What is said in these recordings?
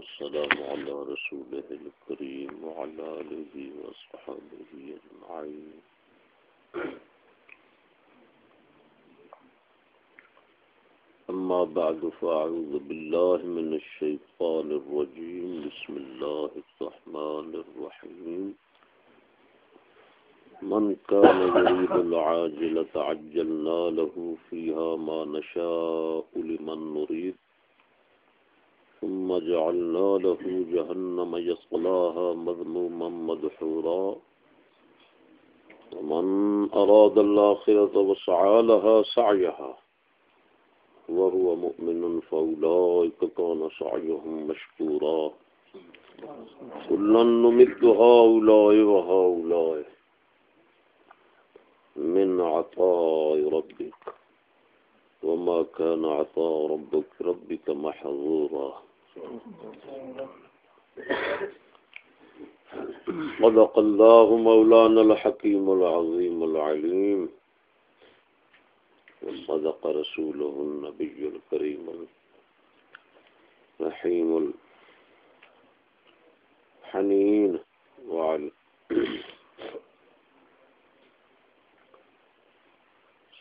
والسلام على رسوله الكريم وعلى آله وصحبه أجمعين. أما بعد، فأعوذ بالله من الشيطان الرجيم. بسم الله الرحمن الرحيم. من كان يريد العاجلة عجلنا له فيها ما نشاء لمن نريد. ثم جعلنا له جهنم يصلاها مذموما مدحورا. ومن أراد الآخرة وسعى لها سعيها وهو مؤمن فأولئك كان سعيهم مشكورا. كلا نمد هؤلاء وهؤلاء من عطاء ربك. وما كان عطاء ربك ربك محظورا. صدق الله مولانا الحكيم العظيم العليم. وصدق رسوله النبي الكريم الرحيم الحنين. وعلى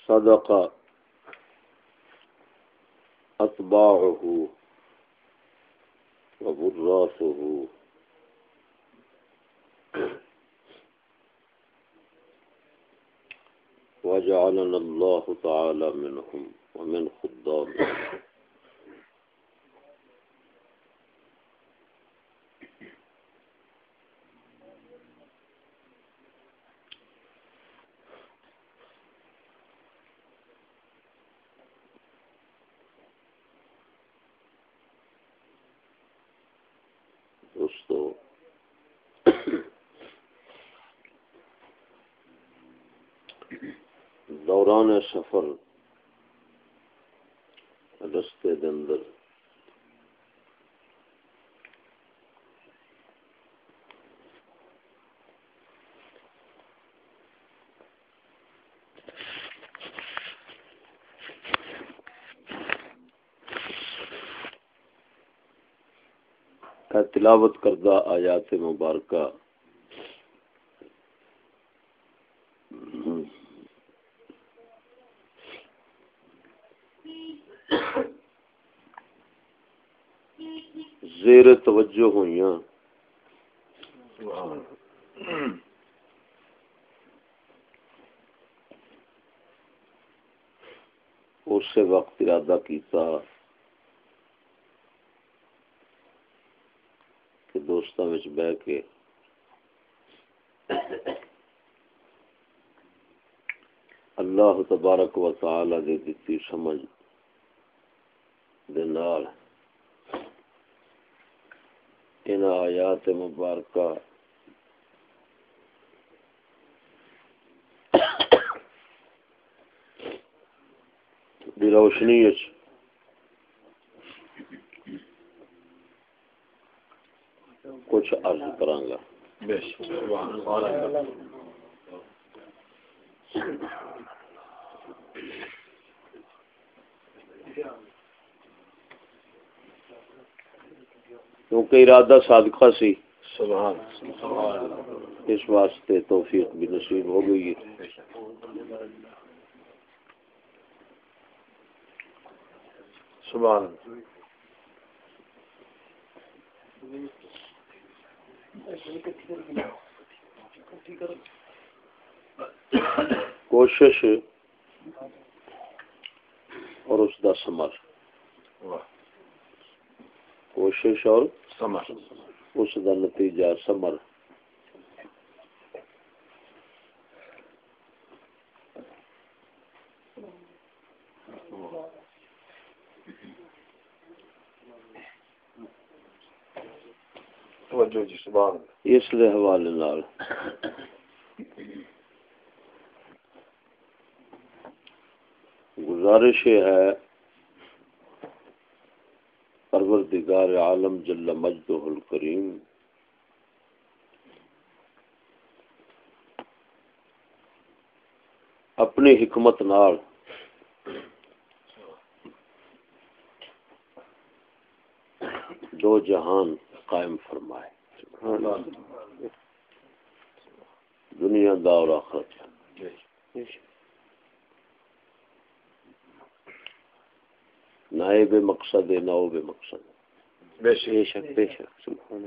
صدق أتباعه وبراثه وجعلنا الله تعالى منهم ومن خدامهم دوران سفر رستے اندر۔ کا تلاوت کردہ آیات مبارکہ زیر توجہ ہوئی ہاں۔ اس وقت ارادہ کیتا کہ دوستوں میں بہ کے اللہ تبارک و تعالی دی دتی سمجھ دے نال ان آیات مبارکہ۔ دی روشنی کچھ عرض کراں گا۔ کیونکہ ارادہ صادقہ سی۔ سبحان اس واسطے توفیق بھی نصیب ہو گئی ہے۔ سبحان کوشش اور اس دا سمر۔ کوشش اور سمر۔ اس دا نتیجہ سمر۔ جی اس لیے حوالے نال۔ گزارش ہے پروردگار عالم جل مجدہ الکریم۔ اپنی حکمت نال۔ دو جہان قائم فرمائے۔ دنیا دا اور آخرت۔ نہ بے مقصد ہے، نہ وہ بے مقصد۔ بے شک بے شک سبحان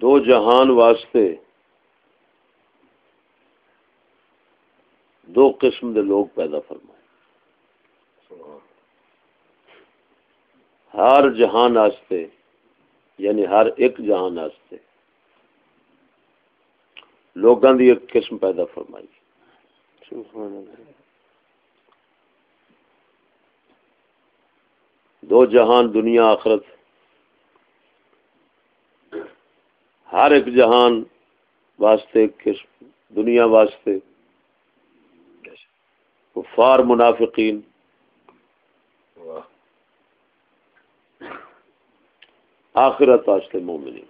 دو جہان واسطے دو قسم دے لوگ پیدا فرمائے ہر جہان آستے یعنی ہر ایک جہان آستے لوگاں دی ایک قسم پیدا فرمائی دو جہان دنیا آخرت۔ ہر ایک جہان واسطے قسم دنیا واسطے۔ کفار منافقین۔ آخرت واسطے مومنین۔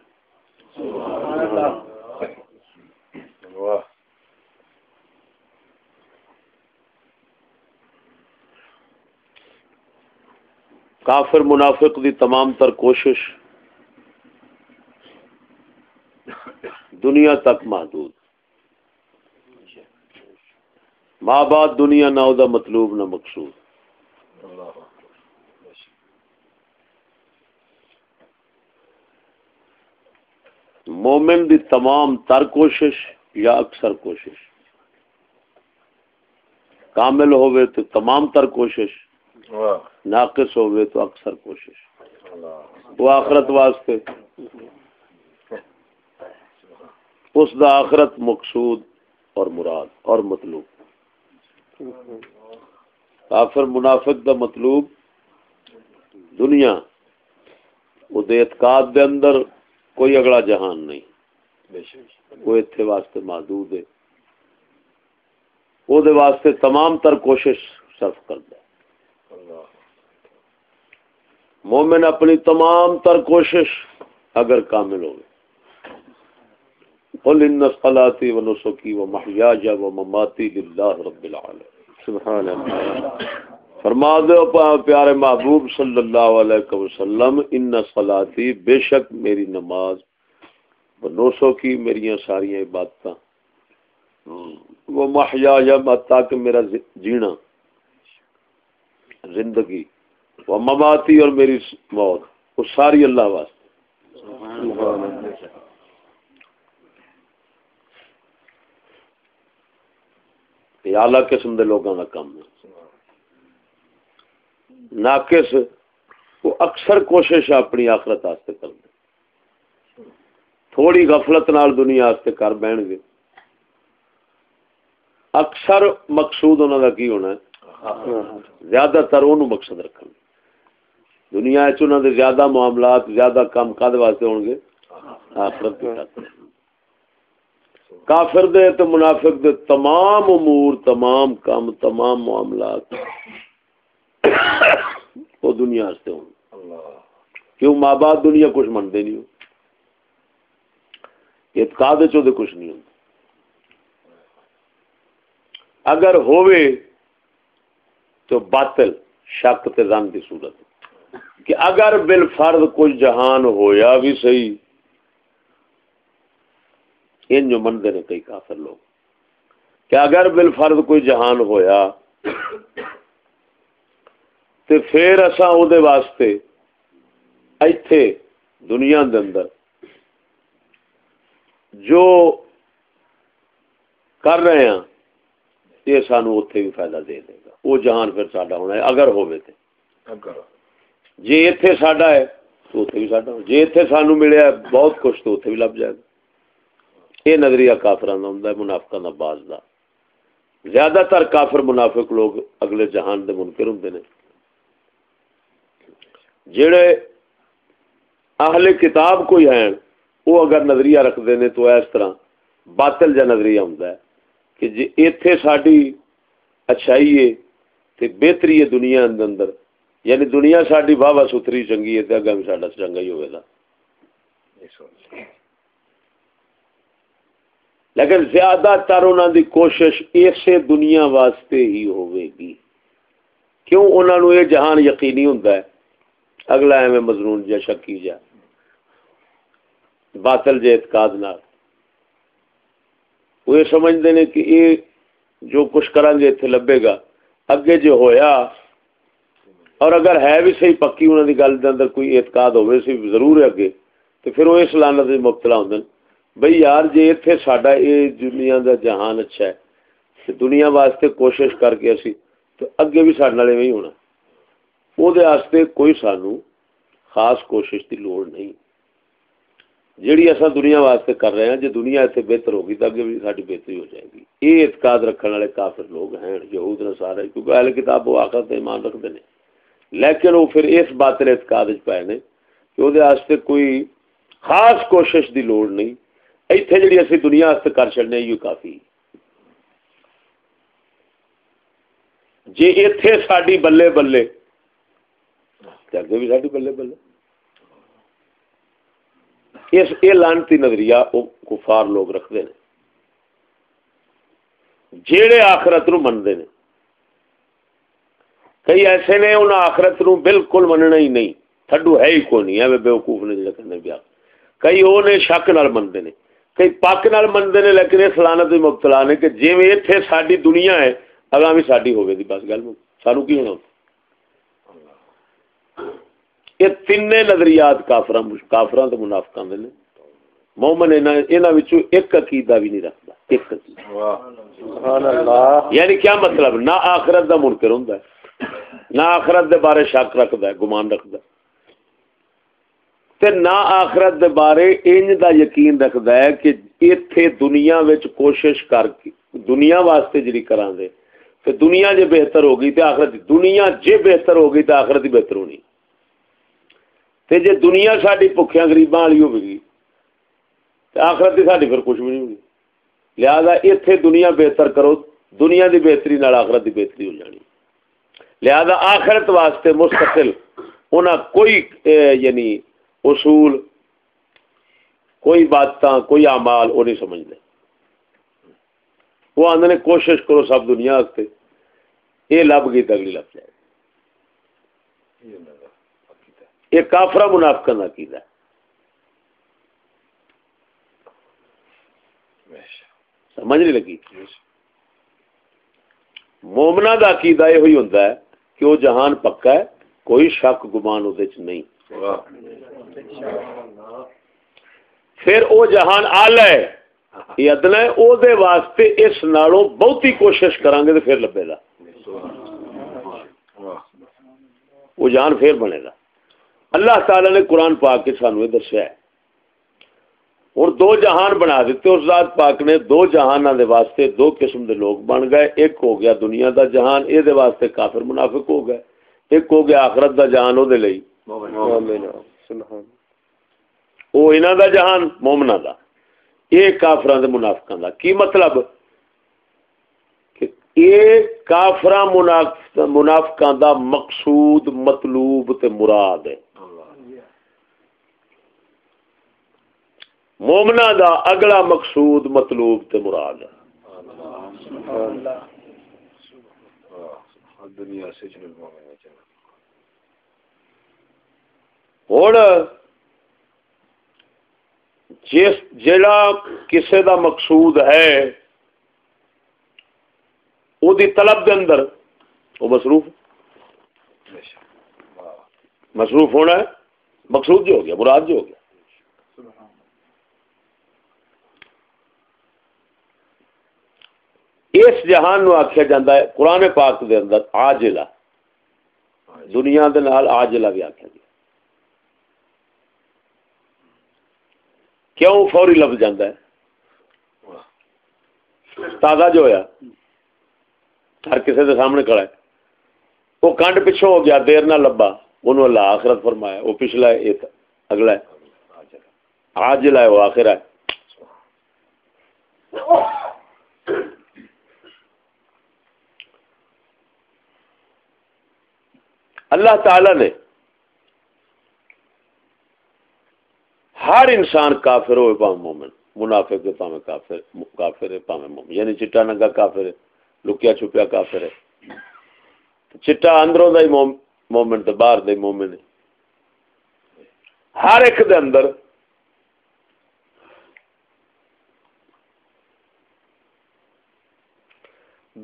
کافر منافق دی تمام تر کوشش دنیا تک محدود۔ ماں بعد دنیا نہ دا مطلوب نہ مقصود۔ مومن دی تمام تر کوشش یا اکثر کوشش۔ کامل ہوئے تو تمام تر کوشش۔ ناقص ہوئے تو اکثر کوشش۔ وہ آخرت واسطے۔ اس دا آخرت مقصود اور مراد اور مطلوب۔ کافر منافق دا مطلوب دنیا۔ وہ اعتقاد دے اندر کوئی اگلا جہان نہیں۔ وہ اتنے واسطے محدود ہے۔ وہ دے واسطے تمام تر کوشش صرف کر دے مومن اپنی تمام تر کوشش اگر کامل ہوگی۔ قل ان صلاتی و نسکی و محیاج و مماتی للہ رب العالمین۔ سبحان اللہ۔ فرما دو پیارے محبوب صلی اللہ علیہ وسلم ان صلاتی بے شک میری نماز نو سو کی میری ساری عبادت وہ محیا یا تاکہ میرا جینا۔ زندگی وہ مماتی اور میری موت، وہ ساری اللہ واسطے۔ اعلی قسم دے لوگوں کا کام ہے۔ ناقص، وہ اکثر کوشش اپنی آخرت آستے کر تھوڑی غفلت نال دنیا آستے کر بہن گے۔ اکثر مقصود انہوں کا کی ہونا ہے؟ زیادہ تر وہ مقصد رکھ دنیا دے زیادہ معاملات، زیادہ کام کد واسطے ہون گے؟ ہاں، آخرت کافر دے تو منافق دے تمام امور، تمام کام تمام معاملات وہ دنیا واسطے ہوں کیوں؟ ماں باپ دنیا کچھ منتے نہیں ہو۔ اعتقاد چودے کچھ نہیں ہوں۔ اگر ہوئے تو باطل شک تے رن کی صورت کہ اگر بل فرد کچھ جہان ہویا بھی صحیح، ان جو منتے نے کئی کافر لوگ۔ کہ اگر بل فرد کوئی جہان ہویا تے پھر اساں او دے واسطے ایتھے دنیا دے اندر جو کر رہے ہیں یہ سانو اتنے بھی فائدہ دے دے گا۔ وہ جہان پھر ساڈا ہونا ہے اگر ہوے تے۔ جی اتنے ساڈا ہے تو اتنے بھی ساڈا ہو جی اتنے سانو ملیا ہے بہت کچھ تو اتنے بھی لب جائے گا۔ یہ نظریہ کافران ہوں منافقہ دا باز دا۔ زیادہ تر کافر منافق لوگ اگلے جہان دے منکر ہوں نے۔ جڑے اہل کتاب کوئی ہیں وہ اگر نظریہ رکھتے ہیں تو اس طرح باطل جا نظریہ ہوں کہ جی ایتھے ساری اچھائی ہے تو بہتری ہے دنیا اندر۔ یعنی دنیا ساری واہ واہ ستھری چنگی ہے تو اگا بھی سا چنگا ہی ہوگا لیکن زیادہ تر انہوں دی کوشش اسے دنیا واسطے ہی ہوئے گی۔ کیوں؟ انہوں نے یہ جہان یقینی ہوں اگلا ایویں مضرون جا شکی جا۔ باطل جے اعتقاد نہ وہ یہ سمجھتے ہیں کہ یہ جو کچھ کریں گے اتنے لبے گا۔ اگے جو ہویا، اور اگر ہے بھی صحیح پکی انہوں کی گل اندر کوئی اعتقاد ہوئے سی ضرور ہے اگے۔ تو پھر وہ اس لانت مبتلا ہوں بھائی یار جی اتنے ساڈا یہ دنیا کا جہان اچھا ہے دنیا واسطے کوشش کر کے اسی، تو اگے بھی سارے والے ہونا۔ وہ کوئی سانو خاص کوشش کی لوڑ نہیں۔ جیڑی اصا دنیا واسطے کر رہے ہیں جی دنیا اتنے بہتر ہوگی تو اگے بھی ساری بہتری ہو جائے گی۔ یہ اعتقاد رکھنے والے کافر لوگ ہیں، یہود نے سارے کیونکہ اہل کتاب وہ آخر ایمان رکھتے ہیں لیکن وہ پھر اس بات اعتقاد پائے نے کہ وہ کوئی خاص کوشش دی لوڑ نہیں۔ اتنے جی اسی دنیا کر چڑنے یہ کافی۔ جی اتے ساری بلے بلے۔ اگے بھی ساری بلے بلے۔ اس یہ لانتی نظریہ وہ کفار لوگ رکھتے ہیں۔ جہے آخرت نو منتے ہیں۔ کئی ایسے نے انہیں آخرت نو بالکل مننا ہی نہیں۔ تھڈو ہے ہی کوئی نہیں ہے بےوقوف نے جڑے کرنے پیا کئی وہ نے شک نال منتے ہیں کئی پک نال منتے ہیں لیکن اس لانت مبتلا نے کہ جی اتنے ساری دنیا ہے، اگاں بھی ساری ہوگی بس گل سانو کی ہونا یہ تین نظریات کافر کافر تو منافق دے مومن ایک عقیدہ بھی نہیں رکھتا ایک یعنی کیا مطلب؟ نہ آخرت دا منکر ہوں نہ آخرت دے بارے شک رکھتا ہے گمان رکھتا تے نہ آخرت دے بارے انج دا یقین رکھتا ہے کہ ایتھے دنیا وچ کوشش کر کے دنیا واسطے جڑی کراں دے تے دنیا جے بہتر ہوگی تے آخرت دنیا جے بہتر ہوگی تے آخرت ہی بہتر ہونی۔ تے جے دنیا ساڈی بھکھیاں غریباں والی ہوگی تے آخرت ہی پھر کچھ بھی نہیں ہوگی لہذا ایتھے دنیا بہتر کرو، دنیا دی بہتری نال آخرت دی بہتری ہو جانی۔ لہذا آخرت واسطے مستقل انہاں کوئی یعنی اصول، کوئی بات کوئی اعمال وہ نہیں سمجھتے وہ آدھے کوشش کرو سب دنیا یہ لب گئی تگلی لب جائے۔ یہ کافرا منافق کا عقیدہ ہے۔ سمجھ نہیں لگی؟ مومنا کا عقیدہ یہ ہوئی ہوتا ہے کہ وہ جہان پکا ہے، کوئی شک گمان وہ نہیں۔ پھر او جہان آلہ ہے۔ یہ ادنا ہے او دے واسطے اس نالوں بہتی کوشش کریں گے تو پھر لبے گا۔ وہ جہان پھر بنے گا۔ اللہ تعالی نے قرآن پاک کے سانو یہ دسیا ہے۔ اور دو جہان بنا دیتے اس ذات پاک نے دو جہان دے واسطے دو قسم دے لوگ بن گئے۔ ایک ہو گیا دنیا دا جہان اے دے واسطے کافر منافق ہو گئے۔ ایک ہو گیا آخرت دا جہان او دے لئی وہ انہوں دا جہان مومنا دا۔ یہ کافران دے منافقان دا۔ کی مطلب؟ کہ یہ کافران منافقان دا مقصود مطلوب تے مراد ہے۔ مومنا دا اگلا مقصود مطلوب تے مراد ہوں جس جڑا کسے دا مقصود ہے او دی طلب دے اندر وہ مصروف مصروف ہونا ہے مقصود جو ہو گیا مراد جو ہو گیا۔ اس جہان نو آخیا جا ہے، قرآن پاک دے اندر آجلا دنیا دے نال آجلا بھی آخیا گیا۔ کیوں فوری لفظ جانا ہے؟ تازہ جو ہوا ہر کسی کے سامنے کھڑا ہے۔ وہ کنڈ پچھوں ہو گیا، دیر نہ لبا۔ انہوں اللہ آخرت فرمایا، وہ پچھلا ہے ایک اگلا ہے۔ آج لائے وہ آخر ہے۔ اللہ تعالی نے ہر انسان کافر ہوئے پاؤں مومن، منافق ہے پاویں کافر کافر ہے پاویں مومن۔ یعنی چٹا ننگا کافر ہے، لکیا چھپیا کافر ہے۔ چٹا اندروں دا ہی مومن تے باہر دا ہی مومن ہے۔ ہر ایک دے اندر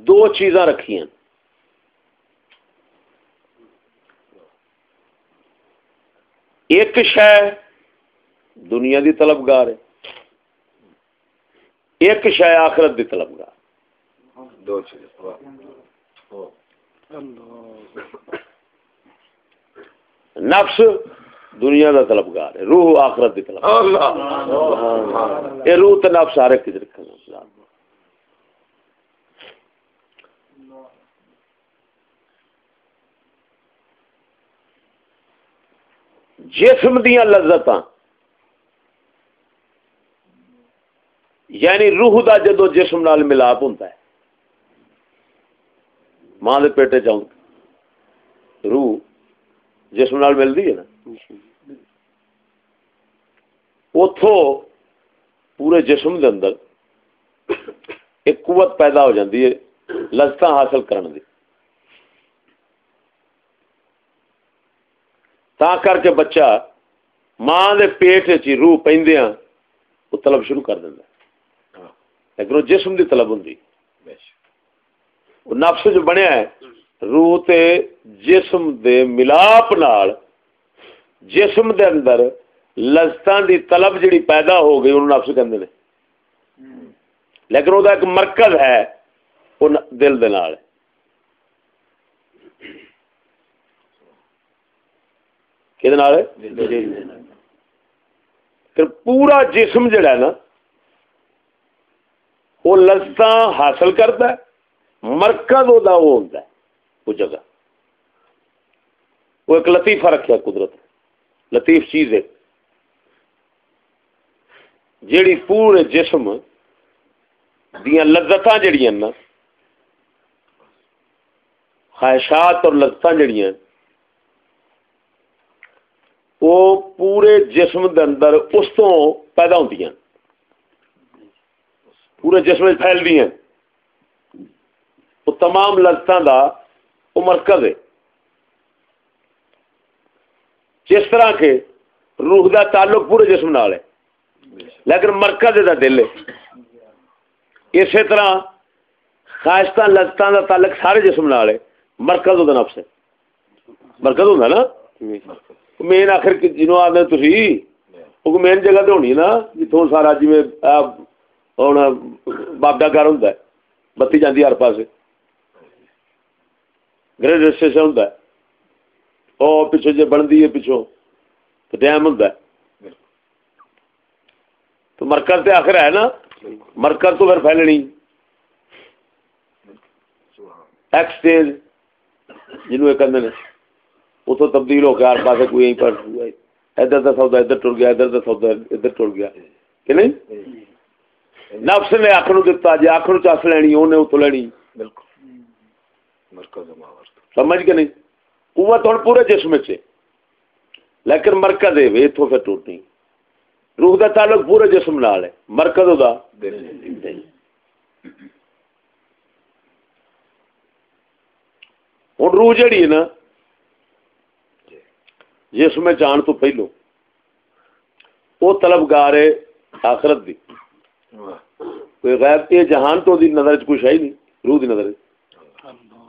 دو چیزاں رکھی ہیں ایک شہ دنیا دی طلبگار ہے۔ ایک شہ آخرت دی طلبگار۔ نفس دنیا دا طلبگار ہے روح آخرت دی طلبگار یہ روح تو نفس ہر ایک رکھنا جسم دیا لذت یعنی روح دا جدو جسم نال ملاپ ہوتا ہے۔ ماں دے پیٹے چاہوں روح جسم نال ملتی ہے نا۔ اتو پورے جسم دے اندر ایک قوت پیدا ہو جاتی ہے لذت حاصل کرنے دی۔ تا کر کے بچہ ماں دے پیٹ چی روح پہندیاں وہ طلب شروع کر دینا لیکن وہ جسم دی طلب ہوں نفس جو بنیا ہے روح تے جسم دے ملاپ نال جسم دے اندر لذتان دی طلب جڑی پیدا ہو گئی انہوں نفس کہندے نے۔ لیکن وہ ایک مرکز ہے وہ دل دے نال۔ ہے پھر پورا جسم جڑا ہے نا وہ لذت حاصل کرتا ہے مرکز وہ ہوتا ہے وہ جگہ وہ ایک لطیفہ رکھا قدرت لطیف چیز ہے جیڑی پورے جسم دیا لذت جڑی نا خواہشات اور لذت جڑیاں وہ پورے جسم دے اندر اس تو پیدا ہوتی ہیں۔ پورے جسم پھیل دی ہیں۔ وہ تمام لذتوں کا وہ مرکز ہے۔ جس طرح کے روح دا تعلق پورے جسم نال ہے، لیکن مرکز دا دل ہے۔ اسی طرح خواہشت لذتوں دا تعلق سارے جسم نال ہے۔ مرکز وہ نفس ہے۔ مرکز ہوتا نا؟ مین آخر جنوب آدھے تھی وہ مین جگہ تو ہونی نا جتوں سارا جی ہوں بابڈا گھر ہوں بتی جاتی ہر پاس گریڈ اسٹیشن ہوں وہ پچھو جی بنتی ہے پچھوں تو ڈیم ہوں تو مرکز تو آخر ہے نا مرکز تو پھر پھیلنی ایکسچینج جنوب ایک اتوں تبدیل ہو کے ہر پاس کوئی یہیں پر ادھر کا سودا ادھر ٹر گیا ادھر کا سودا ادھر ٹر گیا۔ کہ نہیں؟ نفس نے اک نو دتا جی اک نو چس لینی انہیں اتو لینی۔ سمجھ کے نہیں؟ قوت ہوں پورے جسم چ لیکن مرکز ہے اتوں پھر ٹوٹنی۔ روح کا تعلق پورے جسم نال ہے۔ مرکز دا؟ ہوں روح جہی ہے نا جس میں جان تو پہلو۔ وہ طلبگار ہے آخرت دی۔ کوئی غیر یہ جہان تو دی نظر کچھ ہے ہی نہیں، روح دی نظر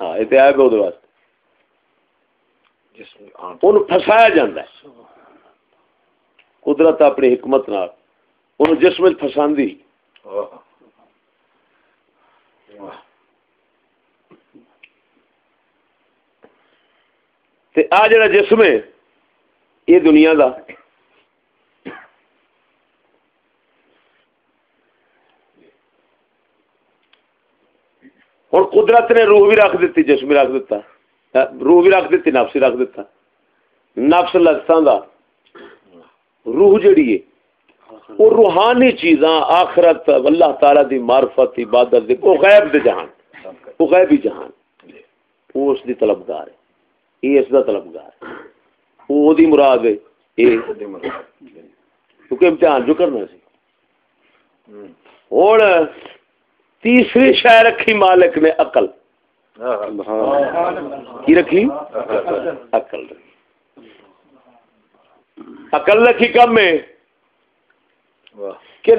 ہاں یہ آئے گا واسطے۔ ان فسایا جاتا ہے۔ قدرت اپنی حکمت نال۔ ان جسم فساندی آ جڑا جسم ہے یہ دنیا دا۔ ہوں قدرت نے روح بھی رکھ دیتی، جسم بھی رکھ دیتا۔ روح بھی رکھ دیتی، نفس بھی رکھ دیتا۔ نفس لذتوں دا۔ روح جڑی ہے، وہ روحانی چیزاں، آخرت، اللہ تعالی دی معرفت، عبادت دی، وہ غیب دے جہان۔ وہ غیبی جہان۔ وہ اس دی طلبگار ہے۔ یہ اس دا طلبگار ہے۔ وہ مراد ہے کیونکہ امتحان جو کرنا سی ہوں تیسری شہ رکھی مالک نے اقل کی رکھی اقل اقل رکھی کم میں کہ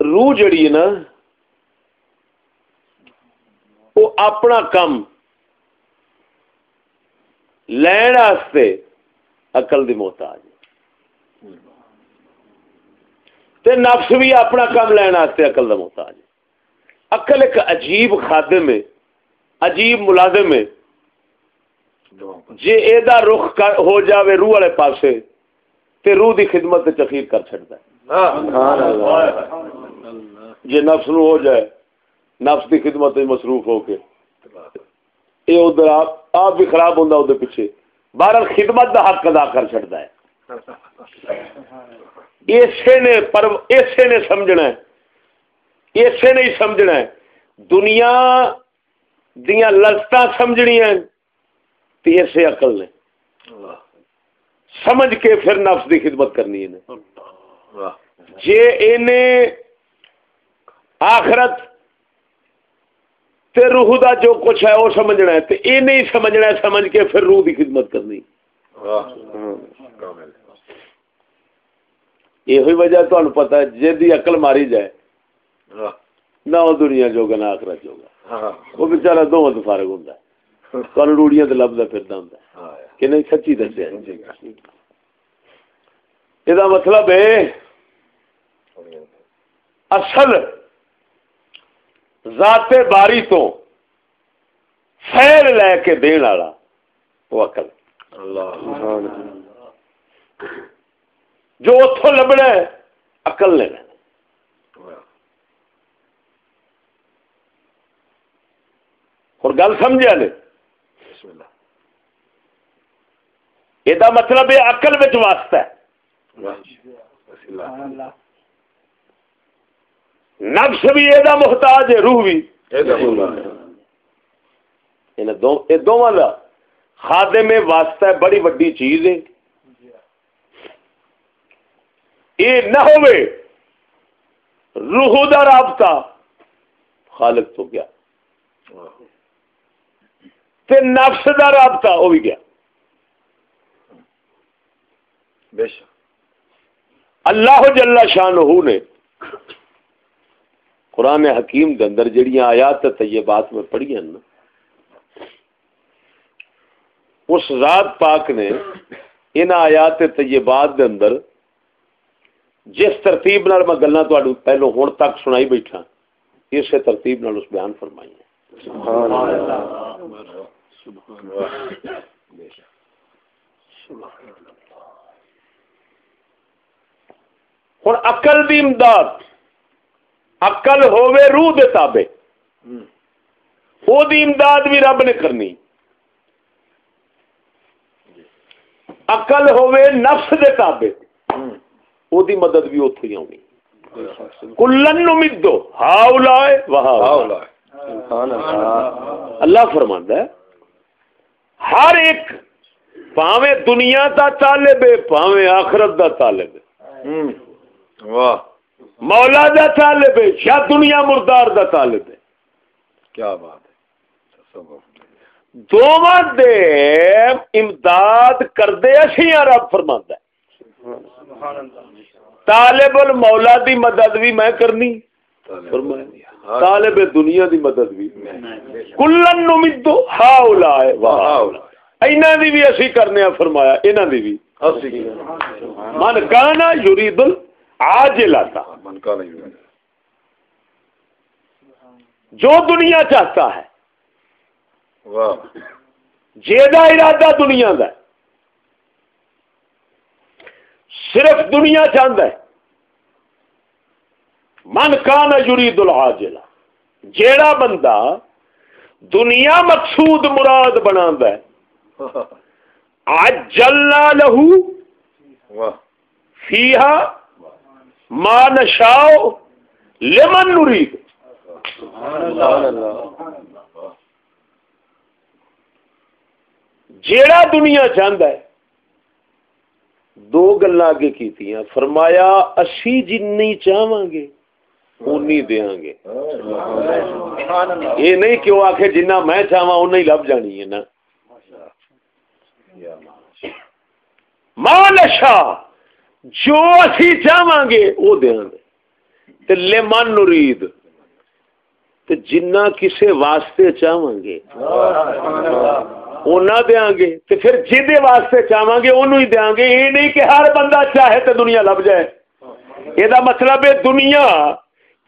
روح جڑی ہے نا وہ اپنا کم لین اقل دی محتاج تے نفس بھی اپنا کام لینا اقل کا محتاج اقل ایک عجیب خادم ہے عجیب ملازم ہے۔ جی یہ رخ ہو جاوے روح والے پاسے تے روح دی خدمت چخیر کر چڑتا ہے۔ جی نفس نو ہو جائے نفس دی خدمت مصروف ہو کے۔ یہ ادھر آپ بھی خراب ہوتا ادھر پیچھے۔ بہر خدمت دا حق ادا کر چڑتا ہے۔ اسے نے پر اسے نے سمجھنا ہے۔ اسے نے سمجھنا ہے۔ دنیا دیا لذت سمجھنیا تو اسے عقل نے۔ سمجھ کے پھر نفس دی خدمت کرنی ہے۔ جی آخرت تے روح دا جو کچھ ہے وہ سمجھنا ہے، تے اے نہیں سمجھنا ہے، سمجھ کے پھر روح دی خدمت کرنی۔ ہاں۔ یہ وجہ تمہیں پتا ہے جی دی عقل ماری جائے، نہ وہ دنیا جوگا، نہ آخرت جوگا۔ وہ بچارا دونوں تو فارغ ہوں تمہیں روڑیاں تو لبدا پھردا ہوں کہ نہیں، سچی دسیا یہ مطلب ہے اصل ذات باری تو فیل لے کے دین والا وہ اقل جو اتوں لبنا ہے اقل لینا۔ اور گل سمجھا نے؟ یہ مطلب ہے اقل واسطہ ہے۔ نفس بھی یہ محتاج ہے روح بھی۔ دونوں خادے میں واسطہ بڑی وڈی چیز ہے۔ یہ نہ ہوئے روح دا رابطہ خالق تو کیا تے نفس دا رابطہ وہ بھی گیا۔ اللہ جل شان نے قرآن حکیم دے اندر جڑیاں آیات طیبات میں پڑھی ہیں نا اس ذات پاک نے ان آیات طیبات دے اندر جس ترتیب نال میں گلاں تہاڈو پہلو ہن تک سنائی بیٹھا اسی ترتیب نال اس بیان فرمائی ہے سبحان اللہ۔ سبحان اللہ۔ ہن عقل دی امداد۔ اقل ہوے روح دے تابے وہ دی امداد بھی رب نے کرنی۔ اقل ہوے نفس دے تابے وہ دی مدد بھی اتو ہی آنی کلن نمدو۔ ہاؤ لائے وہاں اللہ۔ فرماندا ہے۔ ہر ایک پاویں دنیا دا طالب ہے پاویں آخرت دا طالب ہے۔ واہ۔ مولا دا طالب ہے یا دنیا مردار دا طالب ہے۔ کیا بات ہے؟ دونوں دے امداد کردے اسی رب فرماندا ہے۔ طالب المولا دی مدد بھی میں کرنی۔ طالب دنیا دی مدد بھی۔ کلن نمدو ہاؤلائے اینا دی بھی اسی کرنے فرمایا اینا دی بھی۔ من کانا یرید ال آج لاتا جو دنیا چاہتا ہے۔ جیدا ارادہ دنیا دا صرف دنیا چاہتا ہے۔ من کان یرید العاجلہ جیڑا بندہ دنیا مقصود مراد بنا ہے۔ آج جلنا لہو۔ فیہا ما نشاؤ لمن نرید جیڑا دنیا چاہتا ہے، دو گلا اگے کی فرمایا اسی جن چاہواں گے، اونی دیاں گے۔ یہ نہیں کہ وہ آخر جنہ میں چاہواں اُنہ ہی لب جانی ہے نا۔ ماں نشا جو اسی چاہواں گے وہ دیاں گے تے لمن نرید تے جنہ کسے واسطے چاہواں گے اونا دیاں گے تے پھر جدے واسطے چاہواں گے اونوں ہی دیاں گے یہ نہیں کہ ہر بندہ چاہے تے دنیا لب جائے یہ مطلب ہے دنیا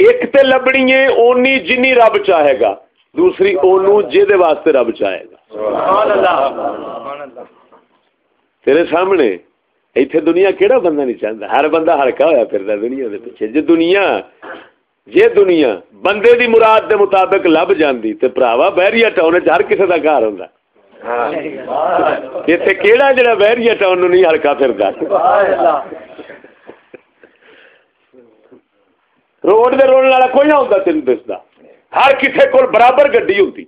ایک تے لبنی ہے اونی جنی رب چاہے گا دوسری اونوں جدے واسطے رب چاہے گا سبحان اللہ تیرے سامنے ایتھے دنیا کیڑا بندہ نہیں چاہتا ہر بندہ ہلکا ہوا پھردا دنیا دے پیچھے۔ جے دنیا جے دنیا بندے دی مراد دے مطابق لب جاندی تے بھراوا بہریا ٹاؤن ہر کسے دا گھر ہوندا۔ ایتھے کیڑا جڑا بہریا ٹاؤن نہیں ہلکا پھردا؟ روڈ دے رولن والا کوئی نہ ہوندا تینوں دسدا۔ ہر کسے کول برابر گڈی ہوندی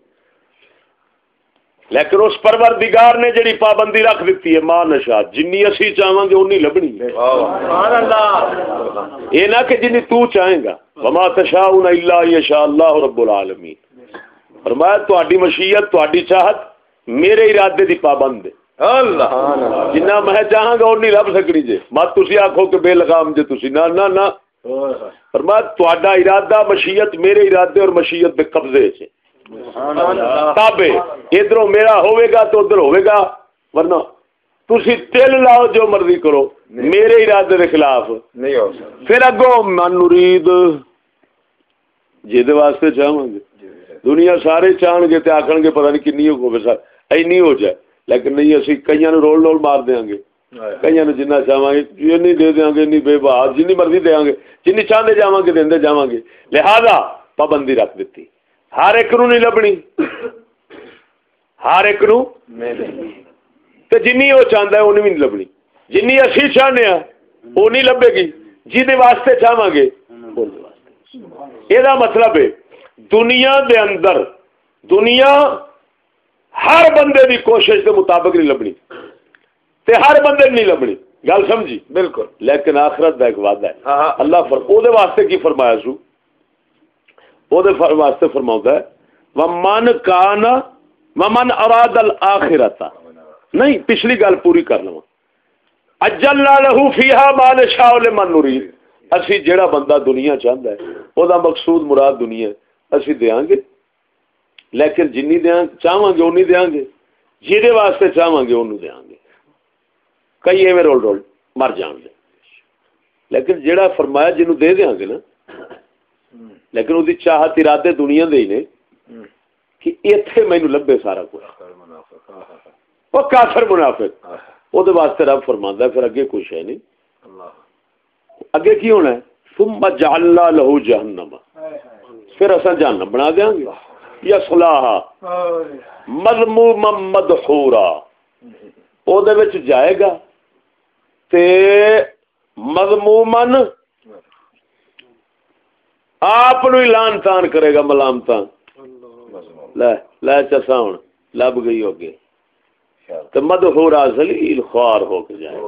لیکن اس پروردگار نے جڑی پابندی رکھ دیتی ہے ماں نشا جنی اسی چاہاں گے اونی لبنی یہ نہ کہ جنی تو چاہیں گا۔ وما تشاؤن الا یشاء اللہ رب العالمین۔ فرمایا تہاڈی مشیت تہاڈی چاہت میرے ارادے دی پابند ہے۔ اللہ۔ جنہ میں چاہاں گا اونی لب سکنی جے۔ مت تسی آکھو کہ بے لگام جے تسی۔ نہ نہ نہ۔ فرمایا تہاڈا ارادہ مشیت میرے ارادے اور مشیت دے قبضے چ تابے ادھر میرا ہوئے گا تو ادھر ہوئے گا۔ ورنہ تسی تل لاؤ جو مرضی کرو۔ میرے ارادے دے خلاف۔ نہیں ہو پھر اگو من نرید جہد واسطے گے۔ دنیا سارے چاہن گے تے آکھن گے پتہ نہیں کنی ہو سر اینی ہو جائے۔ لیکن نہیں اسی کئیاں نو رول رول مار دیاں گے۔ کئیاں نو جنہ چاہواں گے نہیں دے دیاں گے نہیں بے بہاد جنی مرضی دیاں گے۔ جنی چاہندے جاواں گے دیندے جاواں گے۔ لہذا پابندی رکھ دیتی۔ ہر ایک نو نہیں لبنی۔ ہر ایک نو تے جنی وہ چاہتا ہے انہیں بھی نہیں لبنی۔ جنی اسی چاہنے ہیں وہ نہیں لبے گی۔ جی واسطے چاہواں گے۔ یہ مطلب ہے دنیا دے اندر دنیا ہر بندے دی کوشش کے مطابق نہیں لبنی۔ تے ہر بندے نہیں لبنی۔ گل سمجھی؟ بالکل۔ لیکن آخرت دا ایک وعدہ ہے۔ ہاں، ہاں۔ اللہ فر او دے واسطے کی فرمایا سو؟ او دے فر واسطے فرماؤں ہے، ومن کان ومن اراد الاخرت نہیں، پچھلی گل پوری کر لواں۔ اجلنا له فیها ما نشاء لمن نريد اسی جیڑا بندہ دنیا چاہندا ہے او دا مقصود مراد دنیا ہے۔ اسی دیاں گے۔ لیکن جنی دیاں چاہواں گے، اونی دیاں گے۔ جیدے واسطے چاہواں گے، اونوں دیاں گے۔ کئی ایویں رول رول مر جان گے۔ لیکن جیڑا فرمایا جنوں دے دیاں گے نا لیکن وہ چاہت ارادے دنیا دے ہی نے کہ ایتھے مینوں لبے سارا کچھ۔ وہ کافر منافق۔ وہ واسطے رب فرماندا ہے پھر اگے کچھ ہے نہیں۔ اگے کی ہونا ہے؟ ثم جعلنا له جہنم پھر اساں جہنم بنا دیاں گے۔ یا صلاح مذموم مدحورا۔ او دے وچ جائے گا تے مذمومن آپ اعلان تان کرے گا ملامتاں لے چسا ہن لب گئی ہو گئے تو مدحورا ذلیل خوار ہو کے جائے۔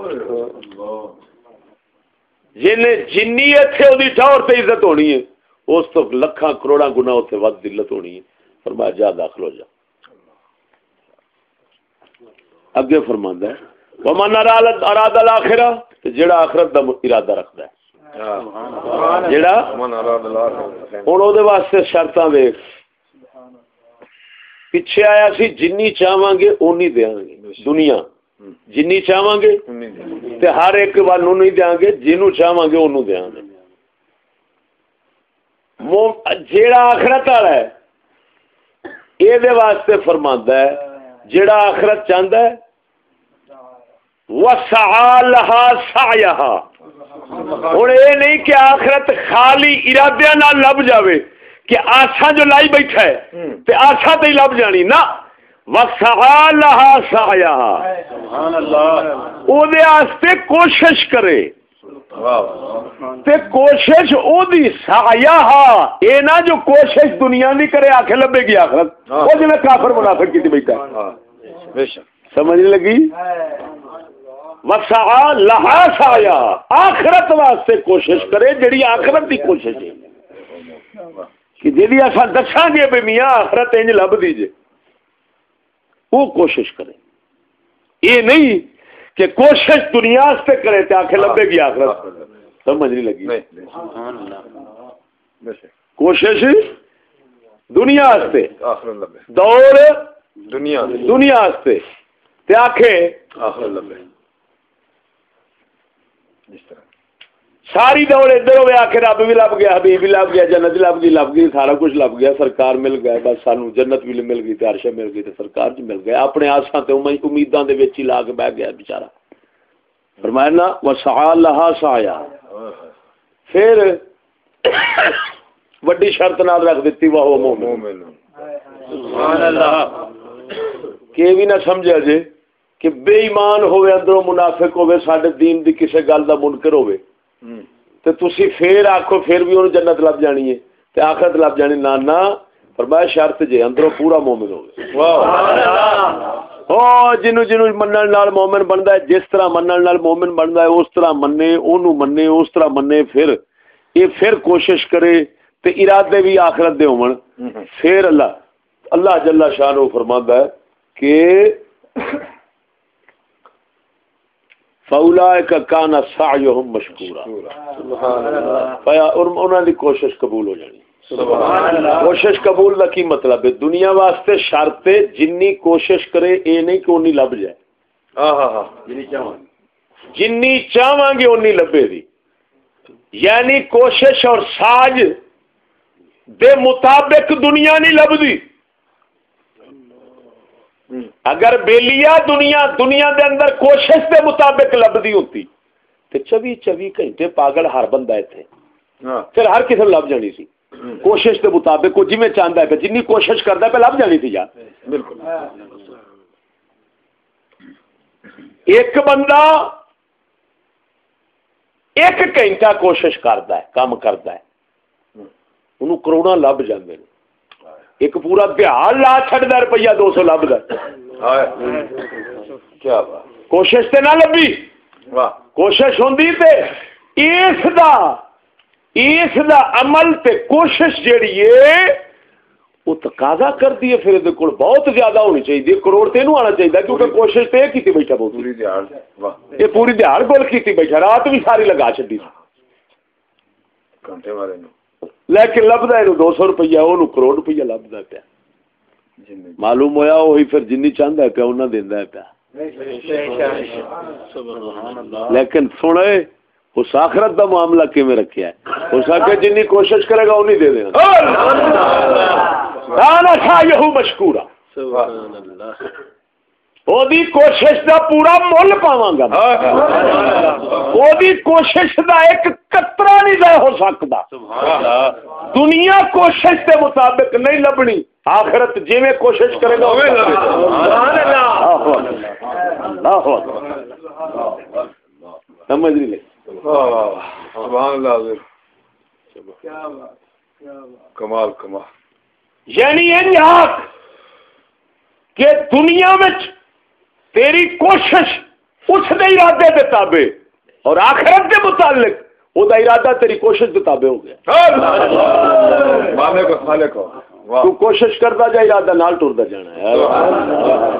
جن جنی اتنے وہ ٹور سے عزت ہونی ہے اس تو لکھاں کروڑا گنا اتنے ود دلت ہونی ہے۔ فرمایا جا داخل ہو جا۔ اگے فرماندا ہے ومن اراد الاخرہ تے جڑا آخرت دا ارادہ رکھدا ہے۔ جڑا من اراد واسطے شرطاں ویکھ۔ پیچھے آیا سی، جنی چاہواں گے، اونی دیاں گے۔ دنیا۔ جنی چاہواں گے، تے ہر ایک وال نو نہیں گے جنوں چاہواں گے اونوں دیاں گے۔ جیڑا آخرت والا ہے، اے دے واسطے فرماندا ہے، جیڑا آخرت چاہندا ہے، وسعا لها سعيها۔ ہن اے نہیں کہ آخرت خالی ارادے نال لب جاوے کہ آسا جو لائی بیٹھا ہے تے آسا تے ہی لب جانی۔ نہ۔ واسطے کوشش کرے۔ تے کوشش او دی سایا اے نہ جو کوشش دنیا دی کرے آکھے لبے گی آخرت۔ ہاں۔ او جنے کافر منافق کی بیٹھا ہاں۔ سمجھ لگی؟ وسعا لہا سایا آخرت واسطے کوشش کرے جڑی آخرت دی کوشش ہے۔ کہ جی اصا دساں گے بھی میاں آخرت انج لب دیجیے وہ کوشش کرے۔ یہ نہیں کہ کوشش دنیا سے کرے تو آخر لبے گی آخرت۔ سمجھ نہیں لگی۔ کوشش دنیا سے دور دنیا۔ دنیا سے تے آخے آخر لبے۔ ساری دوڑ ادھر ہوئے آ کے رب بھی لب گیا حبیب بھی لب گیا جنت لب گئی لب گئی سارا کچھ لب گیا سرکار مل گیا بس سانو جنت بھی مل گئی ترش مل گئی سرکار جی مل گیا اپنے آسا امیداں دے وچ ہی لا کے بہ گیا بےچارا فرمایا نا لها سایا پھر وڈی شرط نال رکھ دیتی وہ مومن۔ مومن۔ سبحان اللہ۔ کہ بھی نہ سمجھا جے کہ بے ایمان ہوئے اندروں منافق ہوئے ساڈے دین دی کسے گل دا منکر ہوئے۔ تے تسی پھر آکھو پھر بھی انہوں جنت لب جانی ہے تے آخرت لب جانی نا نا فرمایا شرط جے اندروں پورا مومن ہوئے۔ او جنو جنو منن نال مومن بندا ہے جس طرح منن نال مومن بندا ہے اس طرح مننے اونوں مننے اس طرح مننے پھر یہ پھر کوشش کرے تے ارادے بھی آخرت دے ہون۔ پھر اللہ اللہ جل شاہ فرماندا ہے کہ فاولائک کان سعیہم مشکورا پایا اور انہاں دی کوشش قبول ہو جانی. کوشش قبول دا کی مطلب ہے؟ دنیا واسطے شرط ہے جنی کوشش کرے اے نہیں کہ اونی لب جائے. ہاں جنی چاہواں گے اونی لبے دی. یعنی کوشش اور ساج دے مطابق دنیا نہیں لبدی. اگر بیلیا دنیا دنیا دے اندر کوشش دے مطابق لبدی ہوتی تے چوی چوی گھنٹے پاگل ہر بندہ اتنے ہاں۔ پھر ہر کسی لب جانی سی۔ کوشش دے مطابق وہ جی چاہتا ہے جنی کوشش کرتا ہے پہ لب جانی تھی یار بالکل۔ ایک بندہ ایک گھنٹہ کوشش کرتا ہے کام کرتا ہے۔ انہوں کروڑا لب جاندے نے۔ ایک پورا بہار لا چڑھتا روپیہ دو سو لبدا ہائے کیا کوشش تے نہ واہ۔ کوشش ہوندی تے اس دا اس دا عمل تے کوشش جیڑی ہے وہ تقاضا کرتی ہے پھر یہ بہت زیادہ ہونی چاہیے کروڑ تے نو آنا چاہیے کیونکہ کوشش تے کی بیٹھا بہت۔ پوری دیہڑ یہ پوری دیہڑ گول کی بیٹھا رات بھی ساری لگا چڈی گھنٹے والے لیکن لبدا یہ دو سو روپیہ وہ کروڑ روپیہ لبدا پیا۔ معلوم ہویا وہی پھر جنی چاہتا ہے پیا انہیں دینا ہے پیا۔ لیکن سنے اس آخرت دا معاملہ کیویں رکھیا ہے؟ اس آخر جنی کوشش کرے گا انہیں دے دینا کانا تھا یہ مشکورا۔ سبحان اللہ۔ وہ کوشش دا پورا مل پاواں گا۔ وہ کوشش دا ایک قطرہ نہیں ضائع ہو سکتا۔ سبحان اللہ۔ دنیا کوشش کے مطابق نہیں لبنی۔ آخرت جی میں کوشش کرے گا سمجھ نہیں کمال کمال۔ یعنی یہ کہ دنیا میں تیری کوشش اس دے ارادے دے تابع اور آخرت کے متعلق وہ ارادہ تیری کوشش کے تابع ہو گیا۔ تو کوشش کرتا جا ارادہ نال ٹرتا جانا ہے۔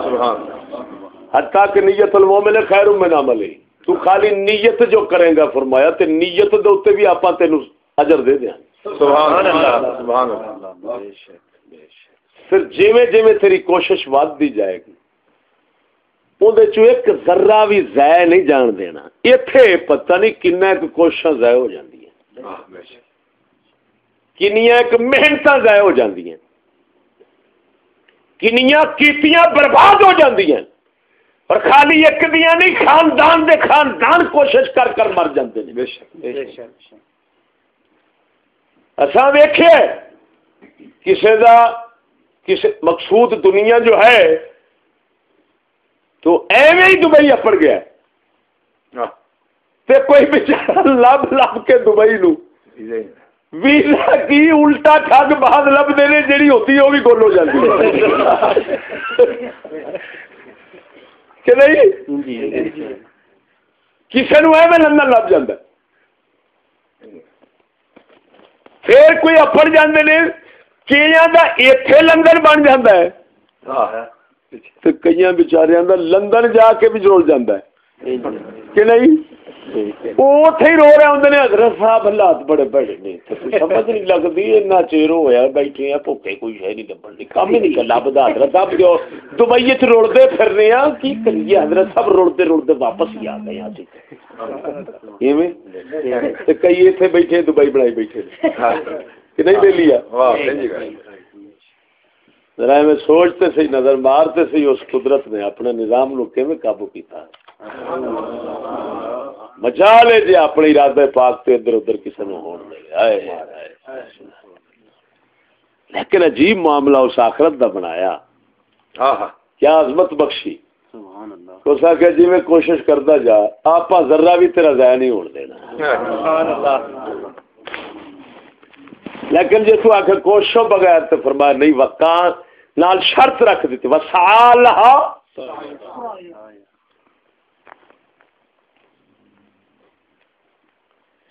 سبحان حتیٰ کہ نیت المومن خیر من عمل تو خالی نیت جو کرے گا فرمایا تے نیت دے اوتے بھی آپاں تینو اجر دے دیاں۔ سبحان اللہ سبحان اللہ۔ پھر جویں جویں تیری کوشش ود دی جائے گی اندر چ ایک ذرہ بھی ضائع نہیں جان دینا۔ ایتھے پتہ نہیں ایک کوششاں ضائع ہو جاندی ہیں۔ واہ بے شک۔ کنیاں ایک محنتاں ضائع ہو جاندی ہیں کنیاں کیتیاں برباد ہو جاندی ہیں اور خالی ایک دیاں نہیں خاندان دے خاندان کوشش کر کر مر جاندے نے بے شک بے شک اساں ویکھے کسے دا کسے مقصود دنیا جو ہے تو ایویں ہی دبئی اپڑ گیا تے کوئی بیچارہ لب لب کے دبئی نو ویزا کی الٹا ٹھگ بعد لب دینے جیڑی ہوتی ہے وہ بھی گول ہو جاتی ہے۔ کہ نہیں؟ کسی نو ایویں لندن لب جاتا۔ پھر کوئی اپڑ جاندے نے کئیاں دا ایتھے لندن بن جاندا ہے۔ ہاں۔ تے کئیاں بیچاریاں دا لندن جا کے بھی جوڑ جاندا ہے۔ کہ نہیں؟ وہ اوتھے ہی رو رہے ہوندے نے حضرت صاحب حالات بڑے بڑے نے تے کوئی سمجھ نہیں لگدی اتنا چیر ہویا بیٹھے ہیں بھوکے کوئی شے نہیں لبن دی کم ہی نہیں کر لبدا حضرت صاحب جو دبئی وچ رولدے پھر رہے ہیں کی کریے؟ حضرت صاحب رولدے رولدے واپس ہی آ گئے ہیں اسی ایویں؟ تے کئی ایتھے بیٹھے دبئی بنائی بیٹھے نے کہ نہیں لے لیا واہ صحیح گل ذرا میں سوچتے سی نظر مارتے سی اس قدرت نے اپنے نظام نو کیویں قابو کیتا؟ لے جی اپنے ارادے پاک تے ادھر ادھر کسی نو ہون دے لیکن عجیب معاملہ اس آخرت دا بنایا۔ ہاں ہاں۔ کیا عظمت بخشی۔ تو سا کہ جی میں کوشش کرتا جا آپ ذرہ بھی تیرا ضائع نہیں ہونے دینا۔ لیکن جی تو آخر کوششوں بغیر تو فرمایا نہیں وکان نال شرط رکھ دیتی۔ وسال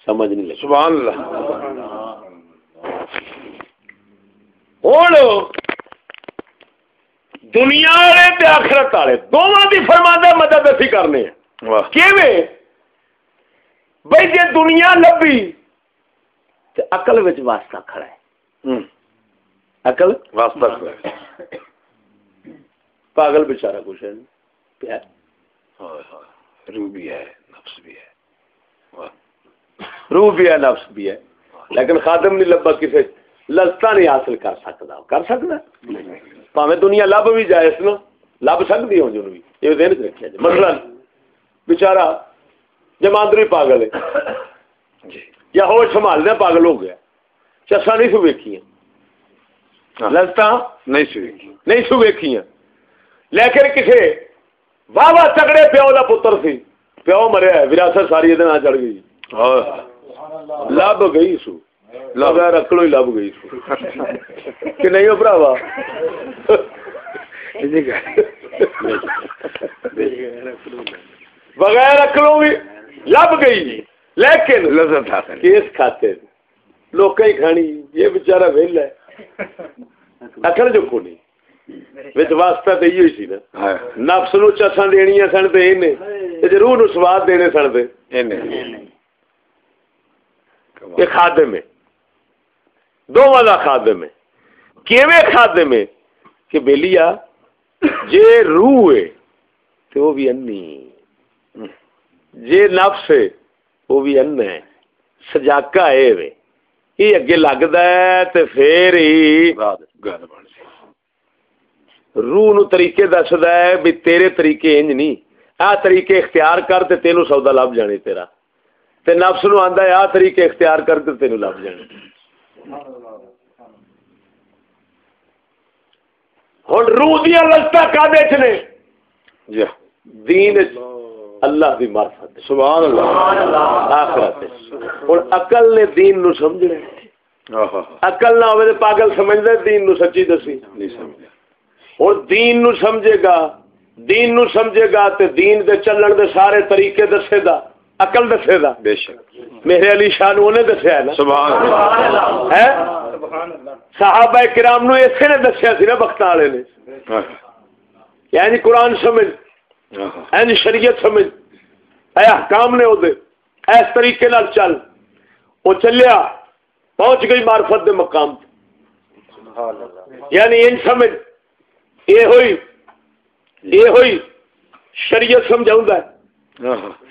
سمجھ نہیں لگی۔ سبحان اللہ۔ ہوں دنیا والے تے آخرت والے دونوں کی فرماندہ مدد اسی کرنے کیویں؟ بھائی جے دنیا لبھی تے عقل وچ واسطہ کھڑا ہے۔ عقل؟ واسطہ کھڑا پاگل بیچارہ کچھ ہے۔ نہیں پیا۔ ہائے ہائے روح بھی ہے نفس بھی ہے۔ واہ۔ روح بھی ہے نفس بھی ہے۔ لیکن خادم نہیں لبا کسے۔ لذتا نہیں حاصل کر سکتا کر سکتا پاویں دنیا لب بھی جائے اس نو لب سکتی ہو جن بھی یہ دین چ رکھا جائے۔ مثلا بیچارہ جماندری پاگل ہے۔ یا ہوش سنبھالنے پاگل ہو گیا۔ چسا نہیں سو ویکھیاں۔ ہاں، لذتا نہیں سوئی نہیں سو ویکھیاں۔ لیکن کسے واہ واہ تگڑے پیو دا پتر سی۔ پیو مریا وراثت ساری یہ چڑھ گئی۔ لب گئی سو۔ بغیر اکلو ہی لب گئی سو۔ کہ نہیں ہو بھراوا؟ بغیر اکلو بھی لب گئی۔ لیکن لذت کیس کھاتے لوگ ہی کھانی۔ یہ بیچارہ ویل ہے۔ اکل جو کو نہیں وچ واسطہ تے ہوئی سی نا۔ نفس نو چساں دینیاں سن تے اینے تے روح نو سواد دینے سن تے۔ اینے یہ خادم ہے دونوں کا خادم ہے کیویں خادم ہے کہ بیلیا جے روح ہے تو وہ بھی انی جے نفس ہے وہ بھی ان ہے۔ سجاکا ہے وے۔ یہ اگے لگدا ہے تے پھر ہی گل بن سی روح نو طریقے دسدا ہے بھی تیرے طریقے انج نہیں آ طریقے اختیار کر تے تینوں سودا لب جانے تیرا۔ تے نفس نو آندا ہے آ طریقے اختیار کر تے تینوں لب جانے ہن روح دیا لذتاں کادے چ نے؟ جی۔ دین اللہ دی معرفت۔ سبحان اللہ آخرت ہن عقل نے دین نو سمجھنا عقل نہ ہوے تے پاگل سمجھدا دین نو سچی دسی۔ نہیں سمجھا اور دین نو سمجھے گا دین نو سمجھے گا تے دین دے چلن دے سارے طریقے دسے دا عقل دسے دا بے شک۔ میرے علی شاہ نو نے دسیا ہے نا۔ سبحان اللہ۔ ہے؟ صحابہ کرام نو اسے نے دسیا سی نا بخت والے نے۔ یعنی قرآن سمجھ۔ ہاں یعنی شریعت سمجھ۔ اے احکام نے دے اس طریقے نال چل۔ وہ چلیا پہنچ گئی معرفت دے مقام تے۔ یعنی ان سمجھ۔ یہ ہوئی۔ یہ ہوئی۔ شریعت سمجھاؤں ہے۔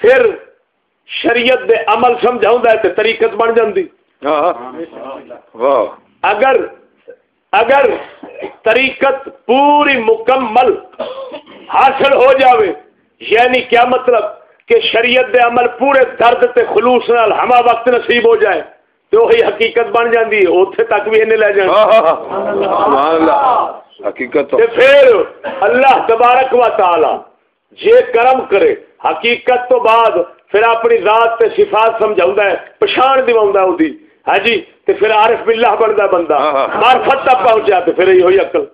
پھر شریعت دے عمل سمجھاؤں ہے تے طریقت بن جاندی۔ ہاں ہاں۔ واہ۔ اگر اگر طریقت پوری مکمل حاصل ہو جاوے یعنی کیا مطلب؟ کہ شریعت دے عمل پورے درد تے خلوص نال ہما وقت نصیب ہو جائے تو وہی حقیقت بن جاندی ہے اوتھے تک بھی انہیں لے جانا ہاں سبحان اللہ۔ حقیقت تے پھر اللہ تبارک و تعالی جے کرم کرے حقیقت تو بعد پھر اپنی ذات تے صفات سمجھاوندا ہے پہچان دیواوندا اودی ہاں جی؟ تے پھر عارف باللہ بندا بندہ۔ ہاں، ہاں۔ معرفت تک پہنچا تے پھر یہ ہوئی عقل۔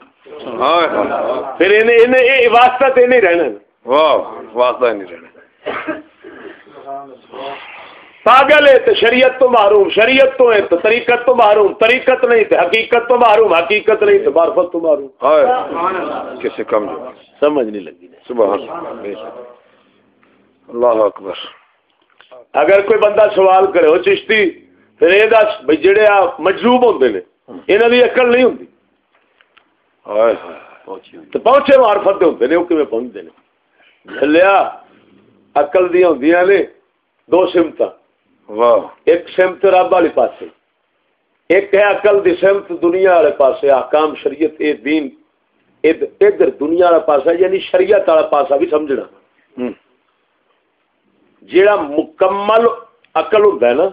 ہاں ہاں۔ پھر انہیں انہیں یہ واسطہ تے نہیں رہنا۔ واہ واسطہ نہیں رہنا۔ پاگل ہے تو شریعت تو محروم شریعت تو ہے تو طریقت تو محروم طریقت نہیں تو حقیقت تو محروم حقیقت نہیں تو معرفت تو محروم۔ ہائے کسے کم سمجھ نہیں لگی۔ سبحان اللہ اللہ اکبر۔ اگر کوئی بندہ سوال کرے ہو چشتی پھر یہ دس بھائی جڑے آ مجروب ہوتے ہیں یہاں کی اکل نہیں تو پہنچے معرفت دے ہوتے ہیں وہ کیون پہنچتے ہیں چلیا اکل دیا ہوں نے دو سمت ایک سمت رب والی پاسے ایک ہے اکل دی سمت دنیا والے پاسے احکام شریعت اے دین اد- ادھر دنیا والا پاسا یعنی شریعت والا پاسا بھی سمجھنا۔ جیڑا مکمل عقل ہوتا ہے نا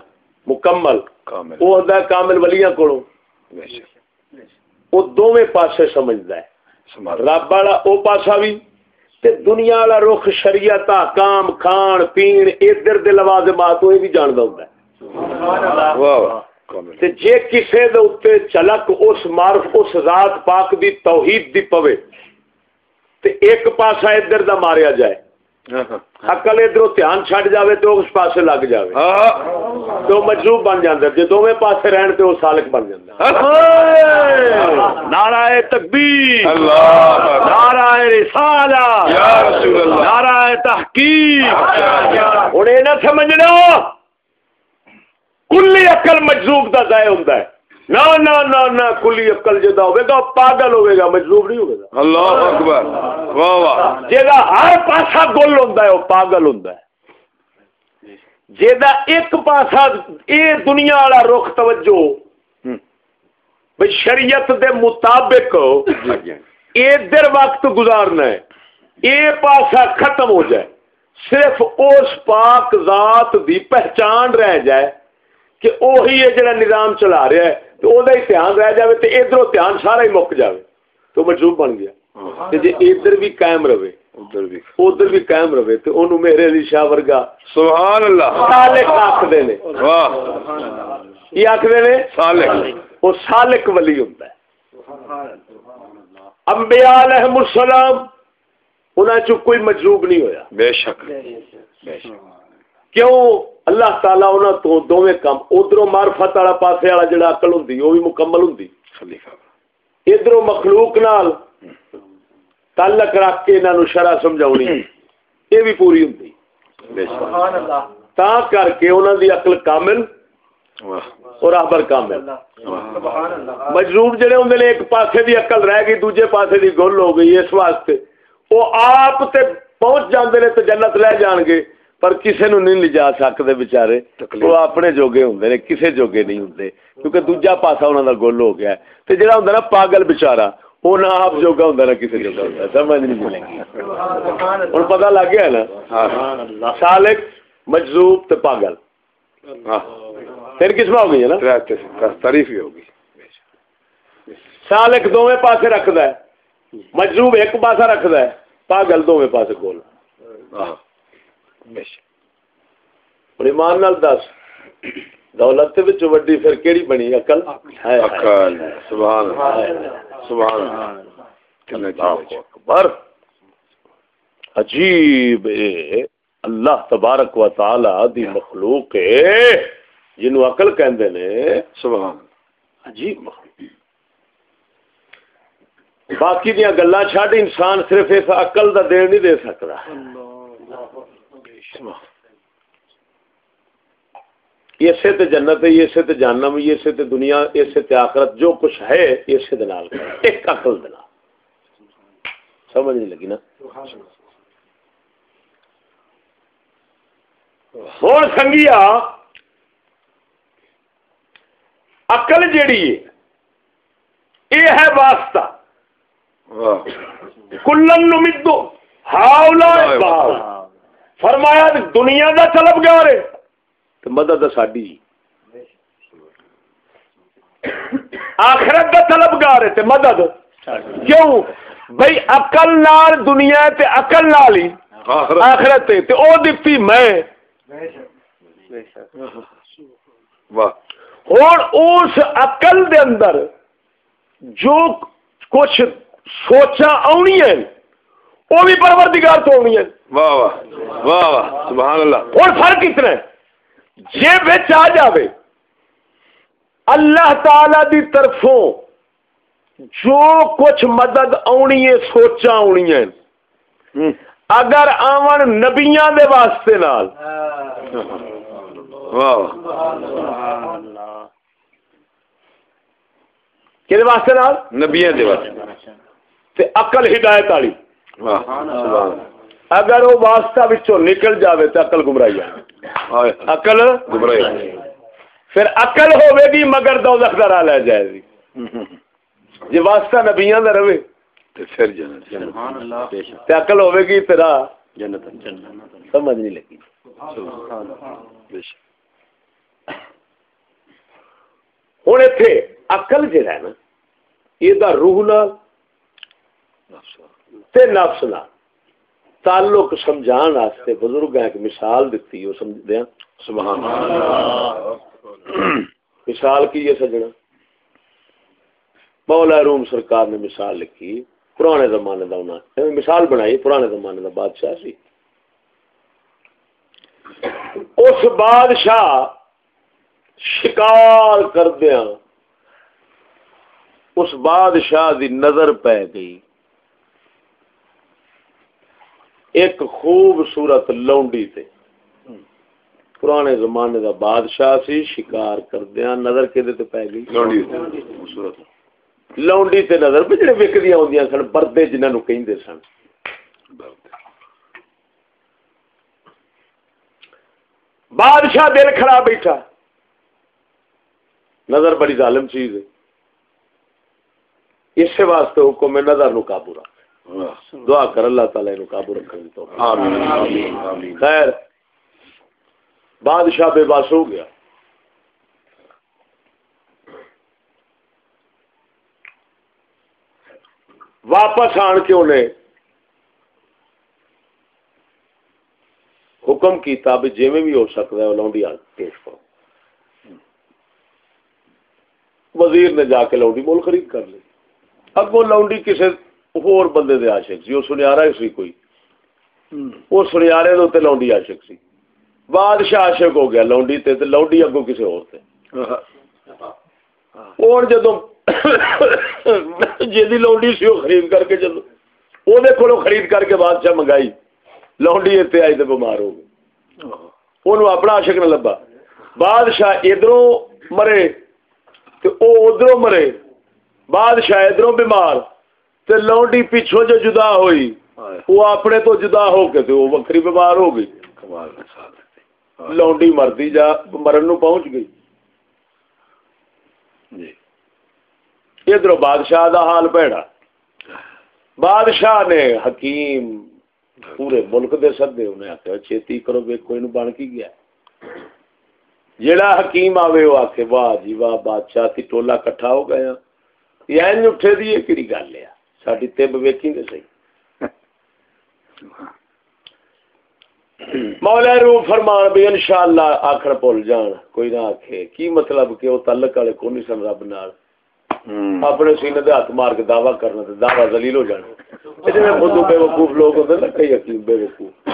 مکمل کامل۔ وہ ہوتا ہے کامل ولیاں کولوں۔ وہ دوویں پاسے سمجھدا ہے۔ رب والا او پاسا بھی تے دنیا والا رخ شریعت کام کھان پین ادھر دے لوازمات وہ بھی جاندا ہوندا ہے۔ تے جے کسے دے اوتے چلک اس معرف اس ذات پاک دی توحید دی پوے تے ایک پاسا ادھر دا ماریا جائے۔ عقل ادھروں دھیان چھڈ جاوے تو اس پاسے لگ جاوے. ہاں تو مجروب بن جاندے. جے دوویں پاسے رہن تے سالک بن جاندا نعرہ تکبیر. اللہ نعرہ رسالہ. یا رسول اللہ. نعرہ تحقیق. ہن اے نہ سمجھنا. کلی عقل مجذوب دا ضائع ہوندا ہے. نہ نہ نہ نہ کلی عقل جدا ہوے گا پاگل ہوے گا مجذوب نہیں ہوے گا۔ اللہ اکبر واہ واہ۔ جیدا ہر پاسا گل ہوندا ہے وہ پاگل ہوندا ہے۔ جیدا ایک پاسا اے دنیا والا رخ توجہ بھئی شریعت دے مطابق ادھر وقت گزارنا ہے اے پاسا ختم ہو جائے۔ صرف اس پاک ذات دی پہچان رہ جائے کہ وہی ہے جڑا نظام چلا رہا ہے۔ تو وہ دھیان رہ جائے تو ادھر دھیان سارا ہی مک جائے تو مجروب بن گیا۔ جے ادھر بھی قائم رہے ادھر بھی۔ قائم رہے تو انہوں میرے علی شاہ ورگا سبحان اللہ۔ سالک آخدے نے۔ کی آخدے نے؟ وہ سالک ولی ہوتا ہے۔ انبیاء علیہ السلام انہاں چ کوئی مجروب نہیں ہویا۔ بے شک۔ کیوں؟ اللہ تعالیٰ انہاں تو دوویں کام ادھروں معرفت والا پاسے والا جڑا عقل ہوندی وہ بھی مکمل ہوندی۔ خلیفہ ادھروں مخلوق نال تعلق رکھ کے انہاں نو شرع سمجھاونی یہ بھی پوری ہوندی۔ بے شک تا کر کے انہاں دی عقل کامل واہ۔ اور رہبر کامل۔ واہ مجروب جڑے ہوندے نے ایک پاسے دی عقل رہ گئی دوجے پاسے دی گل ہو گئی اس واسطے۔ وہ آپ تے پہنچ جاندے نے تے جنت لے جان گے۔ پر کسے نو نہیں لجا سکدے بیچارے۔ تکلیف۔ وہ اپنے جوگے ہوندے نے کسے جوگے نہیں ہوندے۔ کیونکہ دوجا پاسا انہاں دا گل ہو گیا ہے۔ تے جڑا ہوندا نا پاگل بیچارہ وہ نہ آپ جوگا ہوندا نہ کسے جوگا ہوندا۔ سمجھ نہیں ملے گی۔ ہن پتہ لگ گیا نا؟ ہاں سالک مجذوب تے پاگل۔ ہاں۔ پھر قسمہ ہو گئی ہے نا؟ تعریف ہی ہوگی سالک دوویں پاسے رکھدا ہے۔ مجذوب ایک پاسا رکھدا ہے۔ پاگل دوویں پاسے کول ہاں۔ ایمان نال دس دولت وچ وڈی پھر کیڑی بنی؟ عقل؟ ہے عقل سبحان اللہ سبحان اللہ۔ کتنے چیز اکبر۔ عجیب اللہ تبارک و تعالی دی مخلوق ہے جنوں عقل کہندے نے۔ سبحان عجیب مخلوق۔ باقی دیا گلا چھڈ انسان صرف اس عقل دا دین نہیں دے سکتا۔ اسے تے جنت ہے اسے تے جہنم ہے اسے تے دنیا اسے تے آخرت جو کچھ ہے اسے دے نال ایک عقل دے نال۔ سمجھ نہیں لگی نا؟ ہوں سنگیا عقل جیڑی ہے یہ ہے واسطہ۔ کلن نمدو ہاؤلا باؤ فرمایا دنیا دا طلبگار ہے۔ تو مدد ساڈی۔ آخرت دا طلبگار ہے تے مدد۔ کیوں؟ بھئی عقل نال دنیا تے عقل نال ہی۔ آخرت۔ تے تے او دتی میں۔ ہن اس عقل دے اندر جو کچھ سوچا آنی ہیں وہ بھی پروردگار تو آنی ہیں واہ واہ واہ واہ سبحان اللہ۔ اور فرق اتنا ہے جے بچ آ جاوے اللہ تعالی دی طرفوں جو کچھ مدد آنی ہے سوچا آنی ہے اگر آون نبیاں دے واسطے نال۔ واہ کدے واسطے نال؟ نبیاں دے واسطے۔ تے عقل ہدایت والی۔ واہ سبحان اگر وہ واسطہ وچوں نکل جاوے تے عقل گمراہی ہے ہائے عقل؟ گمراہی پھر عقل ہوے گی مگر دوزخ دا راہ لے جائے گی۔ جے واسطہ نبیاں دا رہے۔ تے پھر جنت سبحان اللہ۔ بے شک۔ تے عقل ہوے گی تیرا جنت جنت۔ سمجھ نہیں لگی۔ بے شک۔ ہن ایتھے عقل جڑا ہے نا یہ دا روح نال تے نفس نال۔ تعلق سمجھان واسطے بزرگ ایک مثال دتی وہ سمجھ دیاں سبحان اللہ۔ مثال کی ہے سجنا؟ مولا روم سرکار نے مثال لکھی، پرانے زمانے دا انہاں مثال بنائی، پرانے زمانے دا بادشاہ سی۔ اس بادشاہ شکار کردیاں، اس بادشاہ دی نظر پہ گئی۔ ایک خوبصورت لونڈی تے۔ پرانے زمانے دا بادشاہ سی شکار کردیاں نظر کدے تے پے گئی۔ خوبصورت۔ لونڈی تے نظر پہ جڑے وکدیاں ہوندیاں سن بردے جنہاں نو کہندے سن۔ بادشاہ دل کھڑا بیٹھا۔ نظر بڑی ظالم چیز ہے۔ اس واسطے حکم ہے نظر نو قابو رکھ۔ دعا کر اللہ تعالی نو قابو رکھنے آمین۔ آمین۔ خیر۔ بادشاہ بے بس ہو گیا۔ واپس آن کے انہیں حکم کیتا بھی جویں بھی ہو سکتا ہے لونڈی پیش کرو۔ وزیر نے جا کے لونڈی مول خرید کر لی۔ اب وہ لونڈی کسی ہور بندے دے عاشق سی وہ سنیارا سی کوئی وہ سنیارے دے تے لونڈی عاشق سی بادشاہ عاشق ہو گیا لونڈی تے تے لونڈی اگوں کسی اور تے اور جدو جی لونڈی سی وہ خرید کر کے جدو وہ کولو خرید کر کے بادشاہ منگائی لونڈی اتنے آئی تو بیمار ہو گئی وہ اپنا عاشق نہ لبا بادشاہ ادھروں مرے تو او ادھروں مرے بادشاہ ادھروں بیمار تے لونڈی پیچھوں جو جدا ہوئی وہ اپنے تو جدا ہو کے تے وہ وکری بیمار ہو گئی۔ لونڈی مرتی جا مرن نو پہنچ گئی۔ جی۔ ادھر بادشاہ دا حال پیڑا بادشاہ نے حکیم پورے ملک دے سدے انہیں آخیا چھتی کرو بے کوئی نو بن کی گیا۔ جیڑا حکیم آوے وہ آخے واہ جی واہ بادشاہ تی ٹولا کٹھا ہو گیا۔ یا ان اٹھے دی یہ کیڑی گل ہے؟ ساڈی تب ویکھی تے صحیح۔ مولا رو فرمان بھی انشاءاللہ آخر بھول جان کوئی نہ آکھے کی مطلب کہ وہ تعلق والے کو نہیں سن رب نال؟ اپنے سینے دے ہاتھ مار کے دعویٰ کرنا تے دعویٰ ذلیل ہو جانا۔ جی خود بے وقوف لوگ ہوتے نا کئی حکیم بے وقوف۔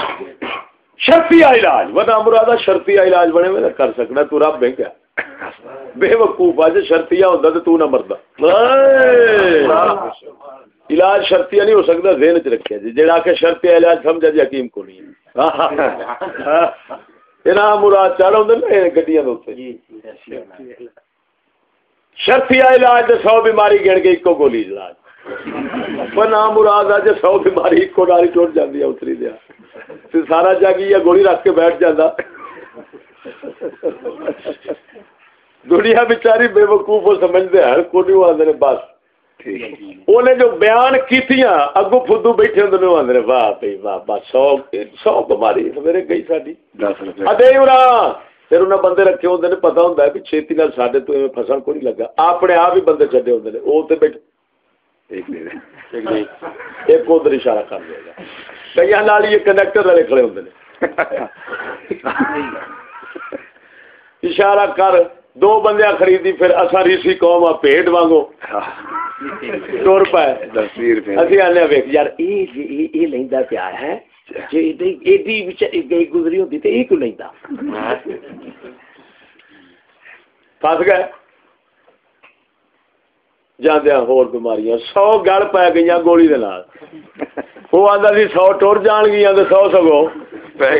شرطی علاج بنا مرادہ شرطی علاج بنے میں کر سکنا تو رب ہے کیا؟ بے وقوف اج شرطیا ہوتا تو تو نہ مردا۔ علاج شرطیا نہیں ہو سکتا ذہن چ رکھیا جی۔ جڑا کہ شرطی علاج سمجھا جی حکیم کو نہیں۔ ہے مراد چڑھ ہوندے نا گڈیاں دے اوتے شرطیا علاج سو بیماری گن کے ایکو گولی علاج۔ پر نام مراد ہے سو بیماری ایکو ڈالی ٹوٹ جاتی ہے اتری دیا۔ تے سارا جگ یا گولی رکھ کے بیٹھ جاتا دنیا بیچاری بے وقوف وہ سمجھتے ہیں کوئی آدھے بس۔ انہیں جو بیان کیتیاں اگو فدو بیٹھے ہوں تو آدھے واہ بھائی واہ بس سو سو بیماری میرے گئی ساری ادے پھر انہیں بندے رکھے ہوتے ہیں پتا ہوتا ہے کہ چھتی نال ساڈے تو فسن کو نہیں لگا۔ اپنے آپ ہی بندے چڈے ہوتے ہیں وہ بیٹھے دے دے ایک ادھر اشارہ کر دے گا۔ کئی نال یہ کنیکٹر والے کھڑے ہوتے ہیں اشارہ کر۔ دو بندے خریدی پھر اصا ریسی قوم آ پیٹ وانگو۔ ٹور پائے اسی آنے ویک یار اے جی اے لیندا پیا ہے۔ جے ایڈی گئی گزری ہوندی تے اے کیوں لیندا۔ فس گئے۔ جاندیا ہور بیماریاں۔ سو گل پی گئی گولی دے نال۔ وہ آتا سی سو ٹر جان گیا تو سو سگو۔ پہ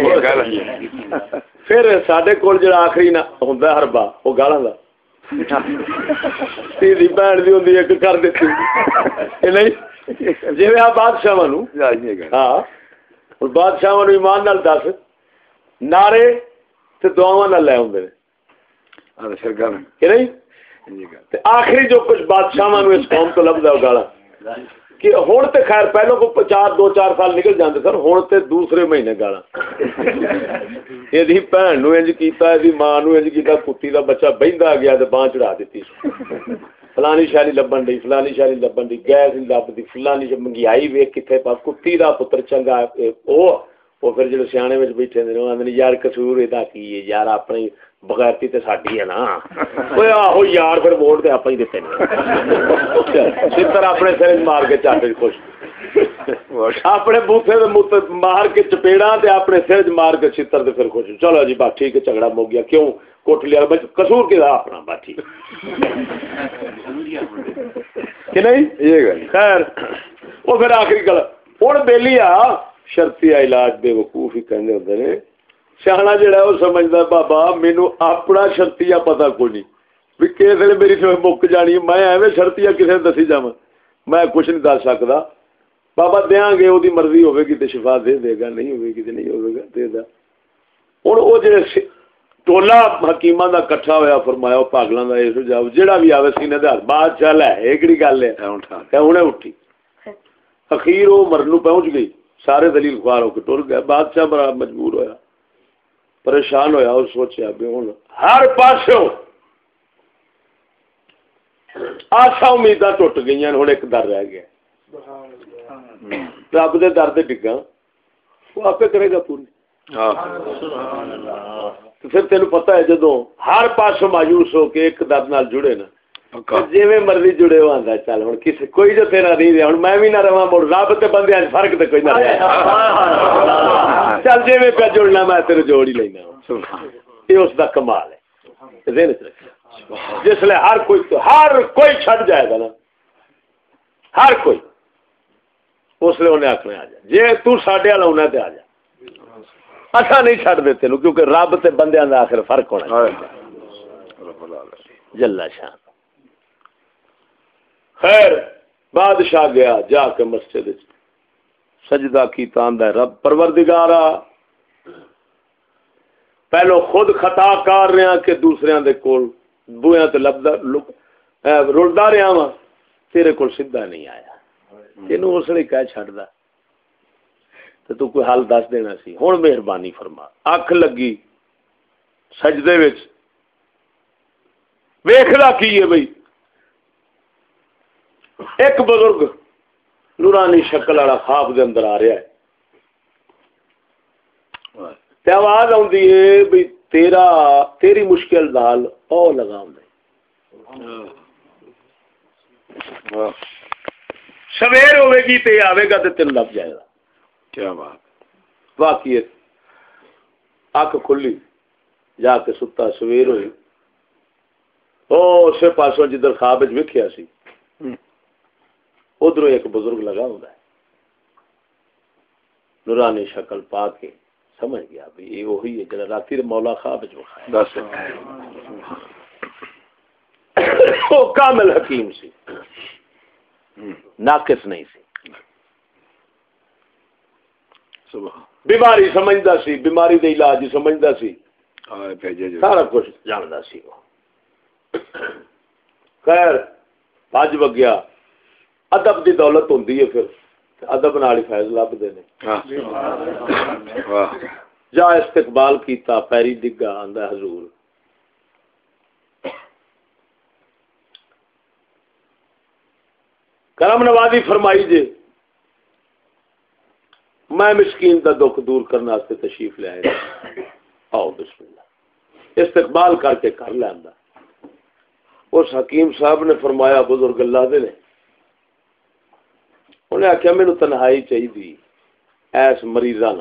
پھر سڈے کول جڑا آخری نہ ہوندا ہربا وہ گالاں دا تیری بھن دی ہوندی ایک کر دتی کہ نہیں جویں آ بادشاہاں نو ہاں ہن بادشاہاں نو ایمان نال دس نعرے تے دعاواں نال لے نے نہیں تے آخری جو کچھ بادشاہاں نو اس قوم تو لبدا وہ گالا کہ ہن تے خیر پہلو کو چار دو چار سال نکل جاندے سن ہن تے دوسرے مہینے گالا یہ بھن نو انج کیتا یہ ماں نو انج کیتا کتی دا بچہ بہندا گیا تے چڑھا دتی۔ فلانی شاری لبن دی فلانی شاری لبن دی گیس نہیں لبدی فلانی شاری منگیائی ویکھ کتے کتی دا پتر چنگا او وہ پھر جڑے سیانے وچ بیٹھے نے یار قصور ادا کی ہے؟ یار اپنی بغیرتی تے ساڈی ہے نا اوے آہو یار پھر ووٹ تے اپا ہی دتے نے چتر اپنے سر مار کے چاٹے خوش اپنے بوتھے دے مار کے چپیڑا تے اپنے سر مار کے چتر تے پھر خوش چلو جی بات ٹھیک ہے جھگڑا مو گیا کیوں کوٹ لیا بچ قصور کے اپنا بات ٹھیک کہ نہیں یہ گل خیر وہ پھر آخری گل ہوں بیلی آ شرطی علاج بے وقوف ہی کہندے ہوندے نے سیاح جڑا وہ سمجھدا بابا مینو اپنا شرطیا پتہ کوئی نہیں بھی کس ویلے میری مک جانی میں ایویں شرطیا کسی نے دسی جاواں میں کچھ نہیں دس سکدا بابا دیاں گے وہ مرضی ہوے گی تے شفا دے دے گا نہیں ہوے گی نہیں ہوے گا دے دا ہن او جڑے ٹولا حکیماں دا کٹھا ہویا فرمایا او پاگلاں دا اس جا جڑا بھی آوے سینے ہاتھ بات چل ہے یہ کیڑی گل ہے ہنے اٹھی اخیر وہ مرن پہنچ گئی سارے دلیل خوار ہو کے ٹر گیا بادشاہ بڑا مجبور ہویا پریشان ہویا اور سوچیا بھی ہوں ہر پاسوں آسا امیداں ٹوٹ گئی ہوں ایک در رہ گیا۔ رب دے در دے ڈگا وہ آپ کرے گا پوری۔ ہاں۔ تو پھر تین پتا ہے جدو ہر پاسوں مایوس ہو کے ایک در نال جڑے نا جی مرضی جڑے ہو آندا چل ہوں کسی کوئی جو تیرا نہیں رہا ہوں میں بھی نہ رہا مڑ رب تے بندے فرق تے کوئی نہ رہا چل جی میں پہ جڑنا میں تیرے جوڑ ہی لینا ہوں سبحان یہ اس دا کمال ہے ذہن چ رکھنا جس لیے ہر کوئی ہر کوئی چھڑ جائے گا نا ہر کوئی اس لیے انہیں آخنے آ جا جی تو ساڈے والا انہیں آ جا اچھا نہیں دیتے نو کیونکہ رب تے بندیاں دا آخر فرق ہونا جلا شان خیر، بادشاہ گیا، جا کے مسجد سجدہ کی تاندہ رب پروردگارا۔ پہلو خود خطا کر رہا کہ دوسرے دے کول بویاں تے لبدا رلدا رہا وا تیرے کول سیدھا نہیں آیا۔ تینوں اس نے کہہ چھڑدا تے تو کوئی حل دس دینا سی۔ ہن مہربانی فرما۔ اکھ لگی سجدے وچ۔ ویکھدا کی ہے بھئی۔ ایک بزرگ نورانی شکل والا خواب دے اندر آ رہا ہے۔ تے آواز آندی ہے تیرا تیری مشکل دال او لگا واہ۔ سویر ہوے گی تے آوے گا تے تین لب جائے گا۔ کیا بات۔ باقی اک کھلی جا کے ستا سویر ہوئی او اسے پاسوں جدھر خواب وچ ویکھیا سی۔ ادھر ایک بزرگ لگا ہوں ہے۔ نورانی شکل پا کے سمجھ گیا بھی یہ وہی ہے جڑا راتی مولا خواب وہ کامل حکیم سی۔ ناقص نہیں سی۔ بیماری سمجھدا سی بیماری دے علاج ہی سمجھدا سی۔ سارا کچھ جاندا سی وہ۔ خیر بج وگیا۔ ادب دی دولت ہوندی ہے پھر ادب نال ہی فیض لبدے نے۔ ہاں۔ جا استقبال کیتا پیری ڈگا آندا حضور۔ کرم نوازی فرمائی جے میں مسکین دا دکھ دور کرنے واسطے تشریف لے آیا آؤ بسم اللہ۔ استقبال کر کے کر لیندا۔ اس حکیم صاحب نے فرمایا بزرگ اللہ دے نے انہیں آخیا مینو تنہائی چاہیے ایس مریضاں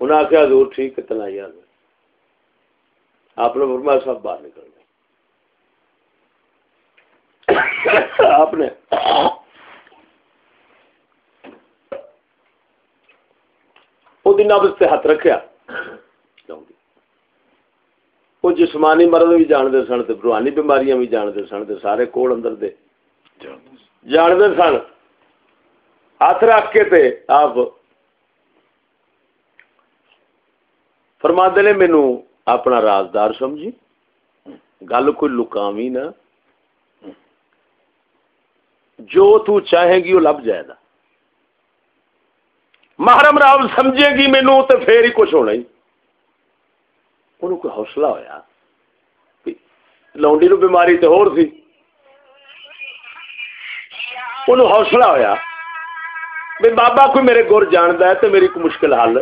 انہیں آخیا حضور ٹھیک ہے تنہائی آ گئی آپ نے فرمایا سب باہر نکل گئے آپ نے وہ دن اب اس سے ہاتھ رکھیا وہ جسمانی مرض بھی جانتے سن تے روحانی بیماریاں بھی جانتے سن تے سارے کول اندر دے جانتے سن ہاتھ رکھ کے تے آپ فرما نے مینو اپنا رازدار سمجھی گل کوئی لکاوی نہ جو تو چاہے گی وہ لب جائے گا محرم راب سمجھے گی مینو تو پھر ہی کچھ ہونا ہی انہوں کوئی حوصلہ ہویا لونڈی نو بیماری تو ہور سی انہوں حوصلہ ہویا بھی بابا کوئی میرے گور جانتا ہے تو میری کوئی مشکل حل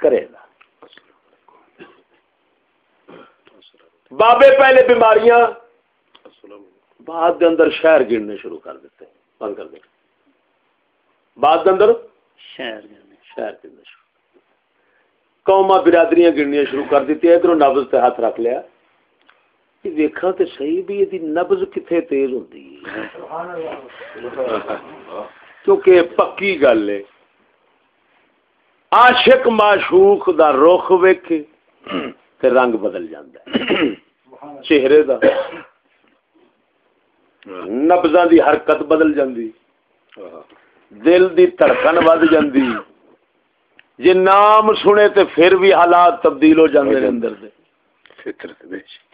کرے گا۔ بابے پہلے بیماریاں بعد دے اندر شہر گرنے شروع کر دیتے بند کر دیتے بعد دے اندر شہر شہر گرنے شروع۔ قوما برادریاں گرنیاں شروع کر دیتی ادھر نبز تے ہاتھ رکھ لیا۔ ویکھا تے صحیح بھی یہ نبز کتنے تیز ہوتی کیونکہ پکی گل ہے۔ عاشق معشوق دا رخ ویکھے تے رنگ بدل جاندا ہے۔ چہرے دا نبزاں دی حرکت بدل جاندی۔ دل دی دھڑکن ود جاندی۔ جی نام سنے تے پھر بھی حالات تبدیل ہو جاندے نے اندر دے۔ فطرت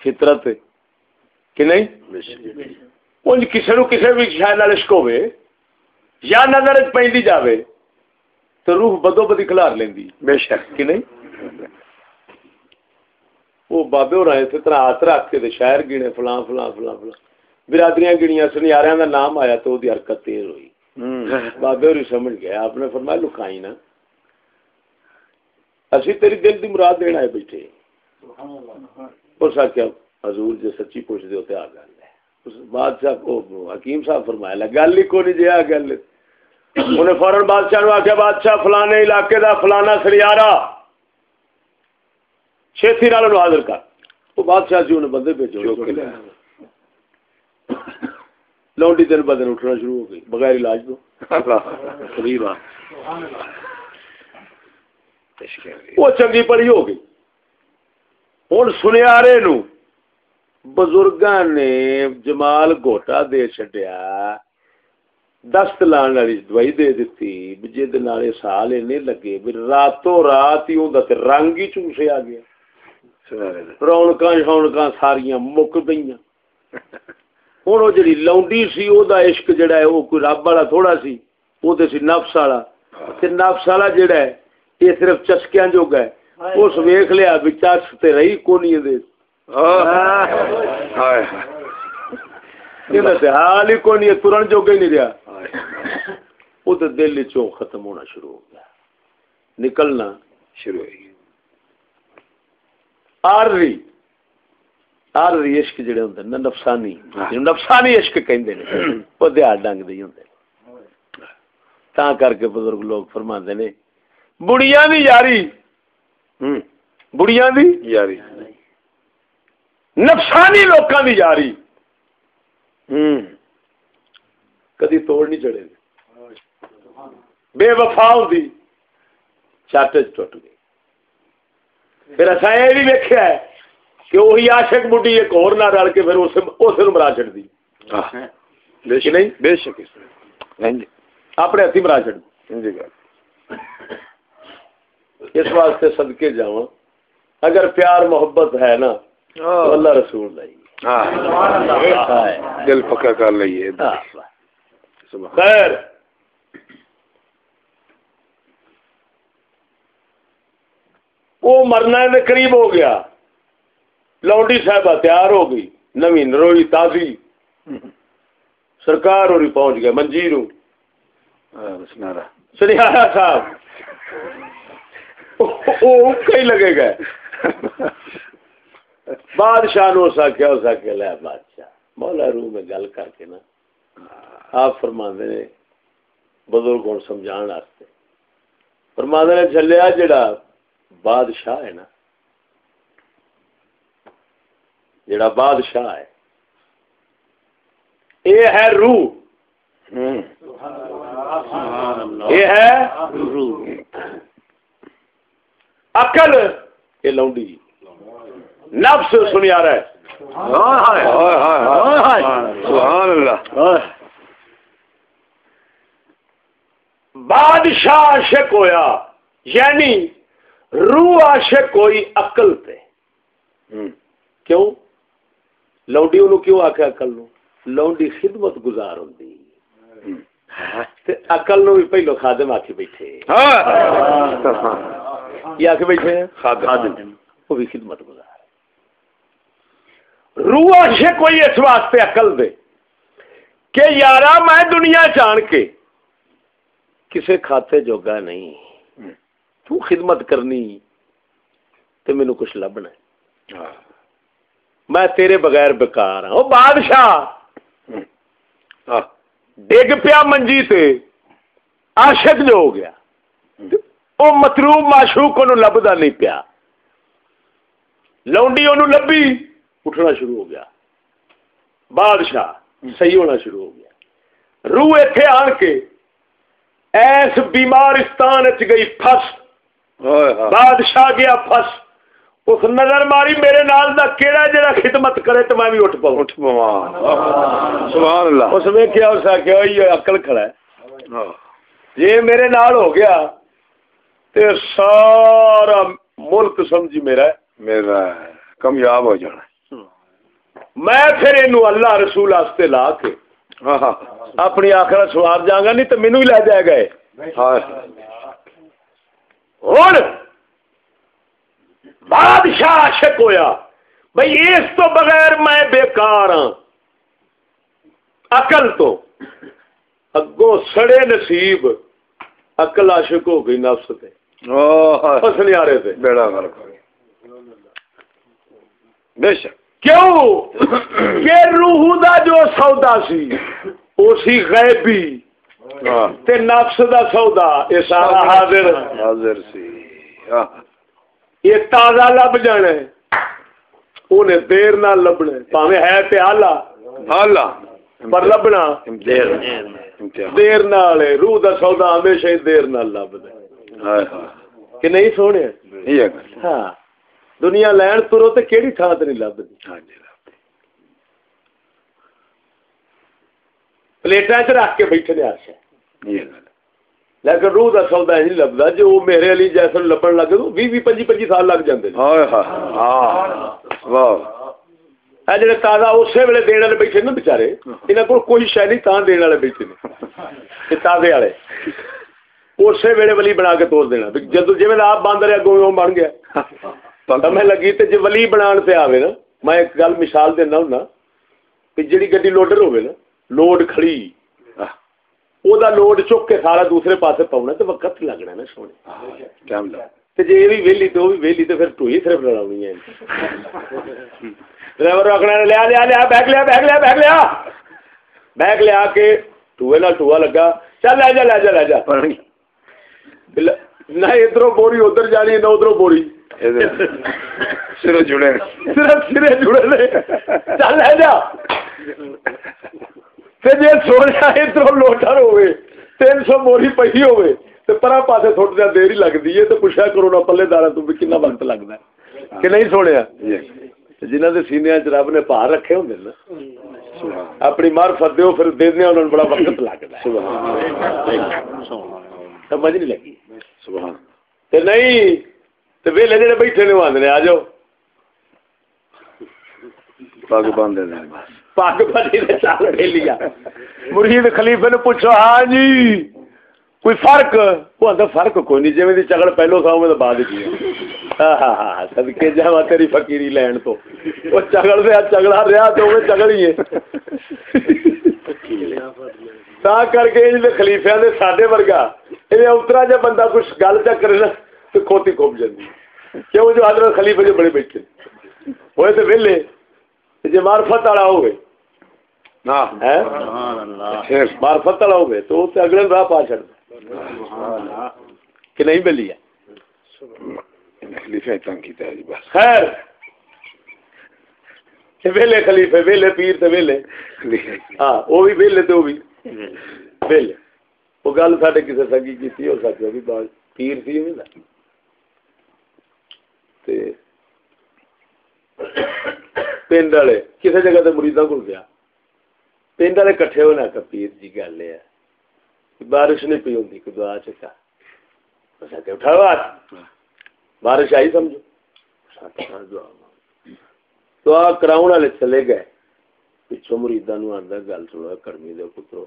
فطرت؟ کہ نہیں؟ اونج کسے نو کسے بھی شے نال عشق ہوے یا نظر وچ پیندی جاوے تو روح بدو بدی کھلار لیندی بے شک۔ کہ نہیں؟ وہ بابے ہو رہے تھے طرح ہاتھ رکھ کے شاعر گنے فلاں فلاں فلاں فلاں۔ برادریاں گنیاں سنیاریاں دا نام آیا تو دی حرکت تیز ہوئی۔ بابے ہوری سمجھ گیا آپ نے فرمایا لکائی نا۔ اسی تیری دل دی مراد دینا ہے بیٹھے۔ اس آخیا حضور جو سچی پوچھتے ہوتے آ گل ہے بادشاہ کو حکیم صاحب فرمایا گل ہی کون جی آ گل انہیں فوراً بادشاہ نے آخیا بادشاہ فلانے علاقے دا فلانا سریارا چھتی نال حاضر کر۔ وہ بادشاہ جی انہیں بندے بھیجو لونڈی دن ب دن اٹھنا شروع ہو گئی بغیر علاج تو وہ چنگی پڑی ہو گئی۔ ہوں سنیارے نو بزرگاں نے جمال گوٹا دے چڈیا دست لان والی دوائی دے دیتی جہد سال اینے لگے بھی راتوں رات ہی ہوں رنگ ہی چوسے آ گیا۔ رونق شونق ساریاں مک گئی ہوں وہ جی لونڈی سی وہ عشق جڑا ہے وہ کوئی رب والا تھوڑا سی وہ سی نفس والا۔ نفس والا جڑا ہے، یہ صرف چسکیاں جو گئے اس ویخ لیا تے رہی کونی دے حال ہی کونی ترن ہی نہیں رہا تو دل چوں ختم ہونا شروع ہو گیا نکلنا شروع ہوئی آرری آرری عشق جڑے ہوندے نا نفسانی نفسانی عشق کہندے نے وہ دیہات ڈنگ دے ہوندے تا کر کے بزرگ لوگ فرماندے نے بڑیاں دی یاری بڑیاں دی؟ یاری۔ نفسانی لوکاں دی یاری۔ کدی توڑ نہیں چڑے بے وفا ہوندی۔ چٹ ٹوٹ گئی۔ پھر اصا یہ بھی ویکیا ہے کہ وہی عاشق بڈی ایک اور نہ رل کے پھر اسے مرا چڑ دی بے شک۔ نہیں؟ بے شک۔ اپنے ہاتھی مرا چڑ دی اس واسطے صدقے جاؤں اگر پیار محبت ہے نا تو اللہ رسول نہیں۔ دل پکا کر لئیے خیر۔ وہ مرنا دے قریب ہو گیا۔ لونڈی صاحبہ تیار ہو گئی۔ نوی نروئی تازی۔ سرکار ہوری پہنچ گیا منجیر ہوں۔ سنیارا صاحب۔ کئی لگے گئے بادشاہ نو ساکیا ہو ساکیا لے بادشاہ۔ مولا روح میں گل کر کے نا آپ فرما نے بزرگ کو سمجھان واسطے۔ فرما نے چلیا جڑا بادشاہ ہے نا جڑا بادشاہ ہے یہ ہے روح۔ ہوں۔ یہ ہے عقل یہ لونڈی۔ نفس سنیا رہا ہے۔ ہائے ہائے۔ ہائے سبحان اللہ۔ بادشاہ عاشق ہویا۔ یعنی روح عاشق ہوئی عقل ہوں کیوں؟ لونڈی انہوں کیوں آکھے عقل نو؟ لونڈی خدمت گزار تے عقل نو بھی پہلو خادم آکھے بیٹھے۔ یہ آکھے بیٹھے ہیں؟ خادم. وہ بھی خدمت گزار ہے روح عاشق ہوئی اس واسطے عقل دے کہ یارا میں دنیا جان کے کسے کھاتے جوگا نہیں۔ تو خدمت کرنی تے مینو کچھ لبنا ہے۔ میں تیرے بغیر بیکار ہاں۔ بادشاہ! ڈگ پیا منجی تے عاشق جو ہو گیا۔ وہ مطلوب معشوق لبدا نہیں پیا لونڈی انہوں لبی اٹھنا شروع ہو گیا بادشاہ صحیح ہونا شروع ہو گیا روح اتنے آن کے ایس بیمارستان چ گئی پھس بادشاہ گیا پھس اس نظر ماری میرے نال دا کیڑا جڑا خدمت کرے تو میں بھی اٹھ پاؤں اٹھ پوا سبحان اللہ اس میں کیا اس آخیا یہ عقل کھڑا ہے۔ یہ میرے نال ہو گیا تے سارا ملک سمجھی میرا ہے میرا کامیاب ہو جانا میں پھر اینو اللہ رسول واسطے لا کے اپنی آخرت سوار جاں گا نہیں تو مینو ہی لے جائے گئے ہوں بادشاہ عاشق ہویا۔ بھئی اس تو بغیر میں بیکار ہاں۔ عقل تو۔ اگوں سڑے نصیب عقل عاشق ہو گئی نفس تے۔ رہے تھے۔ بیڑا بے شک۔ کیوں؟ کہ روح دا جو سودا سی او سی غیبی ہاں۔ تے نفس دا سودا یہ سارا حاضر۔ حاضر سی۔ ہاں۔ یہ تازہ لب جانا ہے۔ انہیں دیر نہ لبنا پاوے ہے تے آلہ۔ اللہ پر لبنا۔ دیر۔ دیر۔ نال روح دا سودا ہمیشہ دیر نال لبدا کہ نہیں سونے؟ ہاں۔ دنیا لین ترو تے کیڑی تھاں تے نہیں لبدی ہاں جی پلیٹاں چ رکھ کے بیٹھے نے آشا لیکن روح دا سودا نہیں لبدا جو وہ میرے علی جیسے لبن تو 20 20 25 25 سال لگ ہائے ہائے۔ ہاں۔ اے جڑے تازہ اسی ویلے دین والے بیٹھے نا بیچارے انہاں کول کوئی شے نہیں تاں دین والے بیٹھے نے۔ تازے والے۔ اسی ویلے ولی بنا کے توڑ دینا بھی جدو جویں آپ بند رہا گویں بن گیا سمجھ لگی تے جے ولی بنان تے آوے نا میں ایک گل مثال دینا ہوں کہ جڑی گڈی لوڈر ہوے نا لوڈ کھڑی او دا لوڈ چک کے سارا دوسرے پاسے پاؤنا تے وقت لگنا نا سونے کیا یہ بھی ویلی تے وہ بھی ویلی تے پھر ٹوئی صرف لڑاونی ہے ڈرائیور رکھنا ہے، لیا لیا لیا بیگ لیا بیگ لیا بیگ لیا بیگ لیا کے ٹوئے ٹوا لگا چل لے جا لے جا لے جا نہ ادھر بوری ادھر جانی نہ ادھر بوری۔ سر جڑے صرف سرے جڑے نے چل لے جا۔ تے جے سونا ادھر لوٹر بوری پئی تے پرا پاسے دیر دیر ہی لگتی ہے تو پوچھا کرو نا پلے دارا تو کنا وقت لگتا ہے۔ کہ نہیں سونے جنہ دے سینے چ رب نے پار رکھے ہوں نا اپنی معرفت دیو پھر دے بڑا وقت لگتا ہے۔ سمجھ نہیں لگی؟ سبحان تے نہیں تے ویلے جڑے بیٹھے نے آندے نے آ جاؤ۔ پاگ نے چال لے لیا۔ مرید خلیفے نے پوچھو ہاں جی کوئی فرق؟ وہ آندا فرق کوئی نہیں جویں دی چگل پہلو تھا اویں بعد کی ہاں ہاں ہاں صدکے جاواں تیری فقیری لین تو۔ وہ چگل دے چگلا رہیا تے اویں چگل ہی ہے۔ تا کر کے ان خلیفیاں دے ساڈے ورگا اے اترا جے بندہ کچھ گل چا کرے نا تے کھوتی کھوپ جاندی کیوں جو حضرت خلیفہ جو بڑے بیٹھے ہوئے تے ویلے تے جے معرفت والا ہوئے معرفت والا ہوئے تو تے اگلے راہ پا چھڑ کہ نہیں ملی ہے خلیفہ تنگ کیتا ہے جی بس خیر ویلے خلیفے ویلے پیر تے ویلے ہاں وہ بھی ویلے تے وہ بھی ویلے وہ گل ساڈے کسی سنگی کیتی ہو سکتا بھی بعد پیر سی ہوئی نا۔ تے پنڈ والے کسی جگہ تے مریداں کول گیا۔ پنڈ والے کٹھے ہونا کہ پیر جی گل ہے بارش نہیں پی ہوندی کہ دعا چکا کہ اٹھاؤ ہاتھ۔ بارش آئی سمجھو؟ دعا۔ دعا کراؤن والے چلے گئے۔ پچھو مریدا نو آندا گل سنو کڑمی دے پترو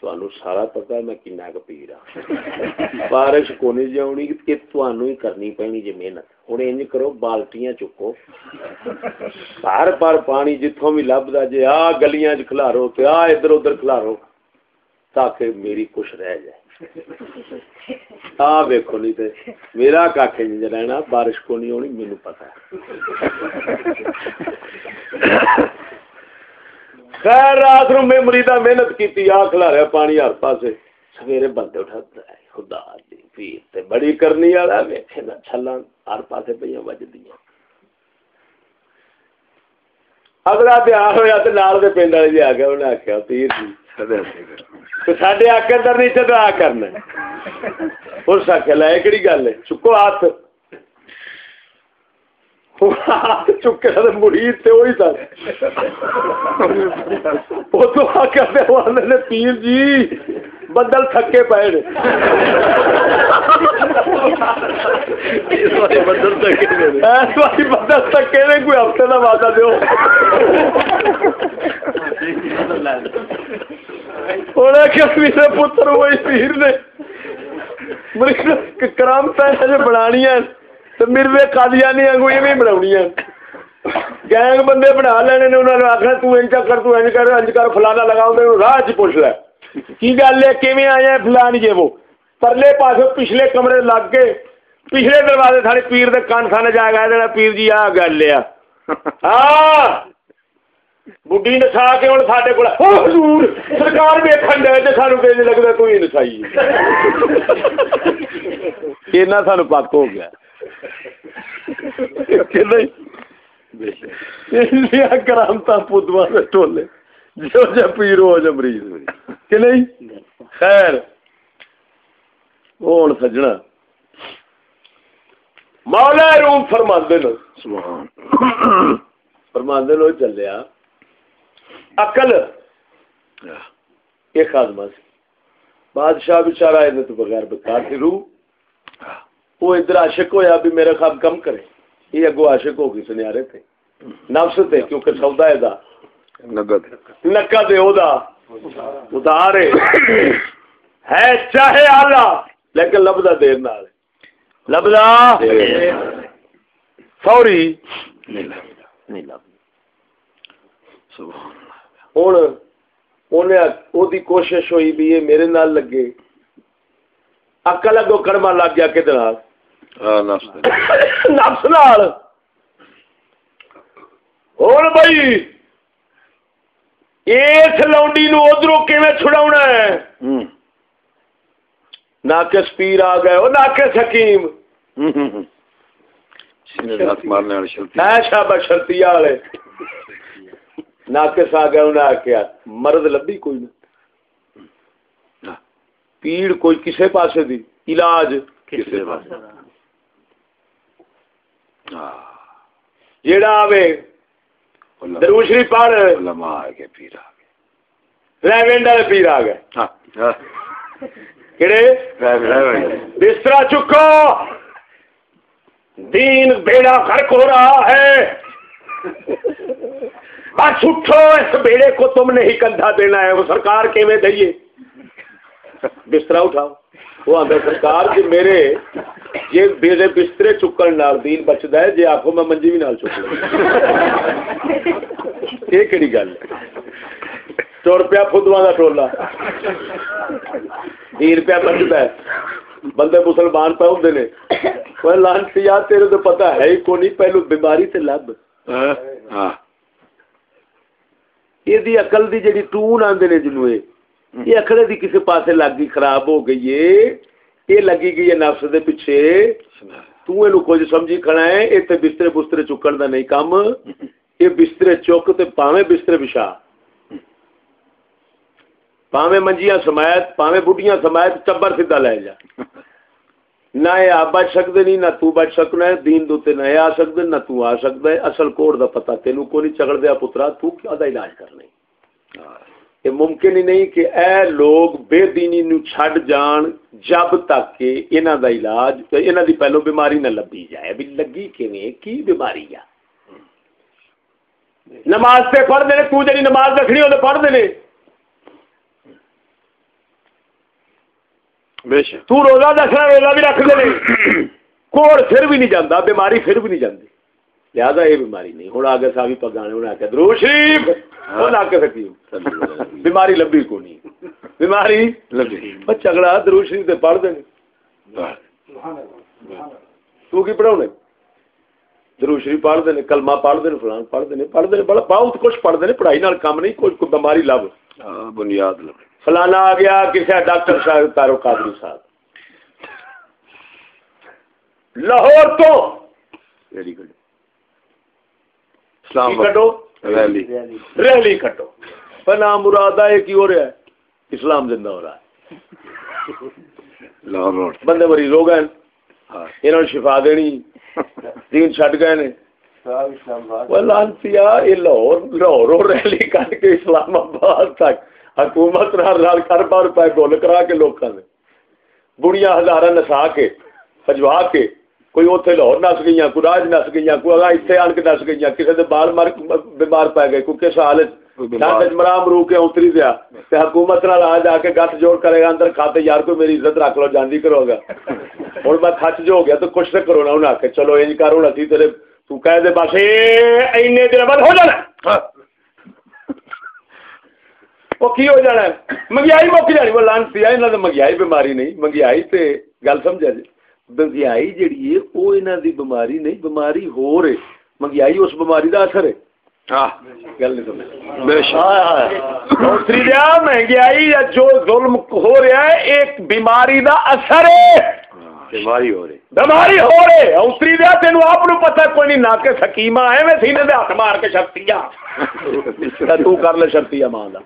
تانوں سارا پتہ ہے میں کنا ک پیر ہاں بارش کونی جی آونی کہ تانوں ہی کرنی پینی جے محنت ہن انج کرو بالٹیاں چکو ہر پر پانی جتھوں بھی لبدا جے آ گلیاں چ کھلارو تے آ ادھر ادھر کھلارو تاکہ میری کچھ رہ جائے آ ویکھو نہیں تے میرا کاکھ نہیں رہنا بارش کو نہیں ہونی مینوں پتہ ہے خیر، رات نو میں مریدا محنت کیتی آ کھلاریا پانی ہر پاسے۔ سویرے بندے اٹھاتا ہے خدا دی پیر تے بڑی کرنی والا، ویکھے نہ چھلاں ہر پاسے پیاں وجدیاں۔ اگلا تیار ہویا تے نال دے پنڈ والے جی آ گیا انہیں آخیا پیر جی۔ تے ساڈے آکے اندر نہیں چڑھا کرنا۔ اس آخیا لے کہڑی گل ہے، چکو ہاتھ۔ مرید وہی سن وہ تو نے پیر جی بدل تھکے پے بدل تھکے نے۔ اس والی بدل تھکے نے کوئی ہفتے دا وعدہ دیو۔ انہیں کہ میرے پتر وہی پیر نے۔ مرید کرام پیسے بنانی ہیں۔ مرزے قادیانی کوئی بھی بناونی گینگ بندے بنا لینے نے انہوں نے آخر تو انج کر تو انج کر انج کر فلانا لگاؤ دے راہ چ پوچھ لے کی گل ہے کیویں آئے ہیں فلان جے وہ پرلے پاسے پچھلے کمرے لگ کے پچھلے دروازے سارے پیر دے کان کھانے جا گیا جڑا پیر جی آ گل ہے ہاں بڈی نسا کے ہوں سارے کو حضور سرکار ویکن دے تو سانو کہ لگتا تو ہی نسائی اینا سانو پک ہو گیا کہ نہیں؟ کرامتا پدوا سے ٹولے۔ جو جا پیر ہو جا مریض کہ نہیں؟ خیر۔ ہوں سجنا۔ مولا روم فرماندے نو سبحان۔ فرماندے نو چلیا عقل۔ یہ خادمہ سی۔ بادشاہ بچارا یہ تو بغیر بکار تھی روح۔ وہ ادھر عاشق ہویا بھی میرے خواب کم کرے۔ یہ اگو عاشق ہو گئی سنیارے تھے نفس تے کیونکہ سودا ہے دا۔ دے او دا۔ ادھار ہے۔ چاہے آلہ لیکن لبدا دیر نال لبدا فوری۔ نہیں لب ہوں انہیں کوشش ہوئی بھی یہ میرے نال لگے۔ اکل اگو کڑما لگ گیا ہاں نفس نال۔ ہوں بھائی اس لونڈی نو ادھروں کیویں چھڑاونا ہے؟ ناقص پیر آ گئے وہ ناقص حکیم۔ شرطی والے ناقص آ گئے انہیں آخیا مرد لبھی کوئی نہ۔ پیڑ کوئی کسے پاسے دی علاج کسے پاس ہاں جیڑا آوے دروشری پڑھ علماء آ گئے پیر آ گئے۔ ریونڈ والے پیر آ گئے۔ ہاں ہاں۔ گئے بستر چکو۔ دین بیڑا غرق ہو رہا ہے۔ بس اٹھو اس بیڑے کو تم نے ہی کندھا دینا ہے۔ وہ سرکار کے میں دئیے؟ بستر اٹھاؤ وہ آدھا سرکار جی میرے یہ میرے بسترے چکن نال دین بچتا ہے جی آخو میں منجی بھی نال چک لوں یہ کہڑی گل ہے تر پیا فدوا کا ٹولا دین پیا بچتا ہے بندے مسلمان پہ ہوں نے وہ لانتی یار تیرے تو پتا ہے ہی کو نہیں پہلو بیماری تے لب یہ عقل دی جڑی ٹون آندے نے یہ یہ اکھڑے دی کسی پاسے لگ گئی خراب ہو گئی ہے یہ لگی گئی ہے نفس دے پیچھے۔ تو اینو کچھ سمجھی کھڑا ہے تے بسترے بسترے چکن دا نہیں کم۔ یہ بسترے چک تے پاویں بسترے بچھا۔ پاویں منجیاں سمایت پاویں بڈیاں سمایت چبر سیدھا لے جا۔ نہ یہ آپ بچ سکتے نہیں نہ تو بچ سکنا ہے دین دوتے نہ یہ آ سکتے نہ تو آ سکتا ہے۔ اصل کوڑ دا پتہ تینوں کو نہیں چگڑ دیا پترا تو کیا دا علاج کرنے؟ یہ ممکن ہی نہیں کہ اے لوگ بے دینی نو چھڈ جان جب تک کہ انہاں دا علاج انہاں دی پہلو بیماری نہ لبی جائے۔ بھی لگی کیویں؟ کی بیماری ہے؟ نماز تے پڑھ دے تو جڑی نماز رکھنی او تے پڑھ دے بے شک۔ تو روزہ دسنا روزہ بھی رکھ دے کوڑ پھر بھی نہیں جاندہ بیماری پھر بھی نہیں جاندی۔ لہذا یہ بیماری نہیں۔ ہوں آگے صاحب پگانے انہیں آخیا درو شریف! وہ لا کے سکی بیماری لبھی کو نہیں بیماری لبھی جھگڑا درو شریف تے پڑھ دیں۔ تو کی پڑھاؤنے درو شریف پڑھ دیں کلمہ پڑھ دیں فلان پڑھ دیں پڑھ دیں بڑا بہت کچھ پڑھ دیں پڑھائی نال کام نہیں کوئی بیماری لب۔ ہاں، بنیاد لبھی فلانا آ گیا کسی ڈاکٹر صاحب تارو قادری صاحب۔ لاہور تو! ویری گڈ اسلام کٹو؟ ریلی۔ ریلی کٹو۔ فلا مراد ہے کی ہو رہا ہے۔ اسلام زندہ ہو رہا ہے۔ بندے مریض ہو گئے ہاں۔ انہوں نے شفا دینی۔ دین چھٹ گئے نے۔ وہ لانتیا یہ لاہور لاہور ریلی کٹ کے اسلام آباد تک۔ حکومت نال نال کروڑ روپے گل کرا کے لوکاں نے۔ بڑیاں ہزاراں نسا کے فجوا کے۔ کوئی اوتھے لاہور نس گئیاں کوئی راج نس گئیاں کوئی اتنے آن کے نس گئیاں کسی دے بال مر بیمار پی گئے کوئی کس حال ڈاکٹر مرا مرو کے اتری دیا تے حکومت نال آ جا کے گٹھ جوڑ کرے گا اندر کھاتے یار کوئی میری عزت رکھ لو جاندی کرو گا۔ ہوں میں تھچ جو ہو گیا تو کچھ تو کرو نا انہیں آ کے چلو انج کر ہوں اسی تیرے تو کہہ دے بس اینے دن بعد ہو جانا۔ وہ کی ہو جانا ہے؟ مہنگائی مک جانی وہ لانسی ہے انہوں نے مہنگائی بیماری نہیں مہنگائی تے گل سمجھا جی۔ مہنگائی جڑی ہے وہ انہوں دی بیماری نہیں بیماری ہو رہے مہنگائی اس بیماری دا اثر ہے ہاں گل نہیں سمجھ بے شک دوسری دیا مہنگائی یا جو ظلم ہو رہا ہے ایک بیماری دا اثر ہے بیماری ہو رہی بیماری ہو رہے اوتری دیا تین آپ پتا کوئی نہیں نہ کہ سکیما ہے میں سینے دے ہاتھ مار کے شرطیا تو کر لے شرطیا ماں کا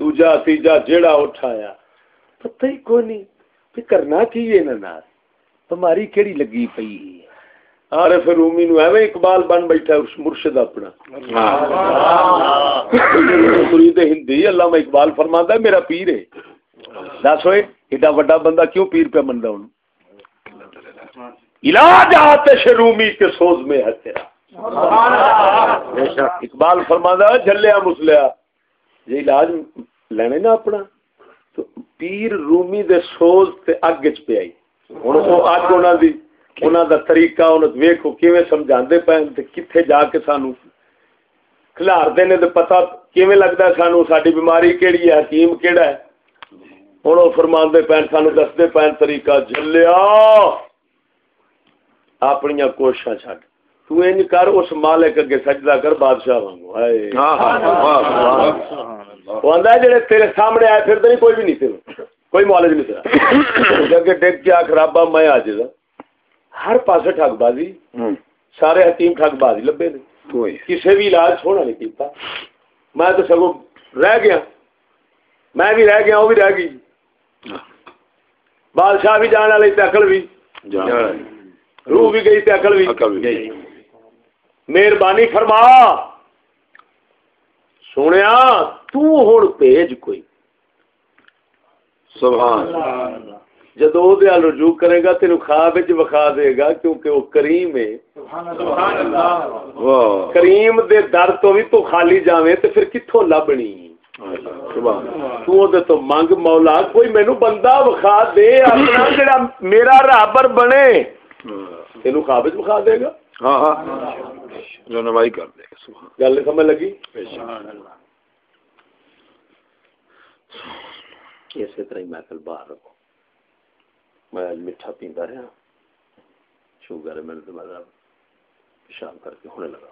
دوجا تیجا جیڑا اٹھایا پتہ ہی کوئی نہیں بھی کرنا کی ہے انہاں بیماری کیڑی لگی پئی پھر رومی نو ایویں اقبال بن بیٹھا اس مرشد اپنا۔ مرید ہندی علامہ اقبال فرماتا ہے میرا پیر ہے۔ دس ہوئے ایڈا وڈا بندہ کیوں پیر پہ مندا ہوں؟ علاج آتش رومی کے سوز میں ہے تیرا۔ اقبال فرماتا ہے جھلیا مسلیا یہ علاج لینے نا اپنا۔ پیر رومی دے سوز تے اگ چ پہ آئی۔ ہن او اگ انہاں دی، انہاں دا طریقہ، انہاں ویکھو کیویں سمجھاندے پئے تے کتھے جا کے سانو کھلار دے نے تے پتہ کیویں لگدا ہے سانو ساڈی بیماری کیڑی ہے، حکیم کیڑا ہے۔ ہن او فرماندے پئے سانو دسدے پئے طریقہ جھلیا۔ اپنیاں کوششاں چھڈ۔ تو انج کر اس مالک اگے سجدہ کر بادشاہ وانگو۔ ہائے۔ ہاں ہاں واہ وہ آندا جڑے تیرے سامنے آئے پھر نہیں کوئی بھی نہیں تیرے۔ کوئی معالج نہیں تیرا۔ جگہ ڈگ کے خرابا میں آ جا ہر پاسے ٹھگ بازی۔ سارے حکیم ٹھگ بازی لبے نے کوئی کسے بھی علاج چھوڑا نہیں کیتا۔ میں تو سگو رہ گیا۔ میں بھی رہ گیا وہ بھی رہ گئی۔ بادشاہ بھی جان والی تے عقل بھی۔ روح بھی گئی تے عقل بھی۔ مہربانی فرما۔ سنیا تو ہن بھیج کوئی۔ سبحان جدو رجوع کرے گا تین خواب وکھا دے گا کیونکہ وہ کریم ہے۔ کریم دے در تو بھی تو خالی جاویں تے پھر کتھوں لبنی؟ تو منگ مولا کوئی مینوں بندہ وکھا دے اپنا جڑا میرا رابر بنے۔ تینوں خواب وچ وکھا دے گا۔ ہاں ہاں۔ رہنمائی کر دے گا گل سمجھ لگی؟ اسی طرح ہی محفل باہر رکھو میں آج میٹھا پیندا رہا۔ شوگر میں میرے دماغ پیشاب کر کے ہونے لگا۔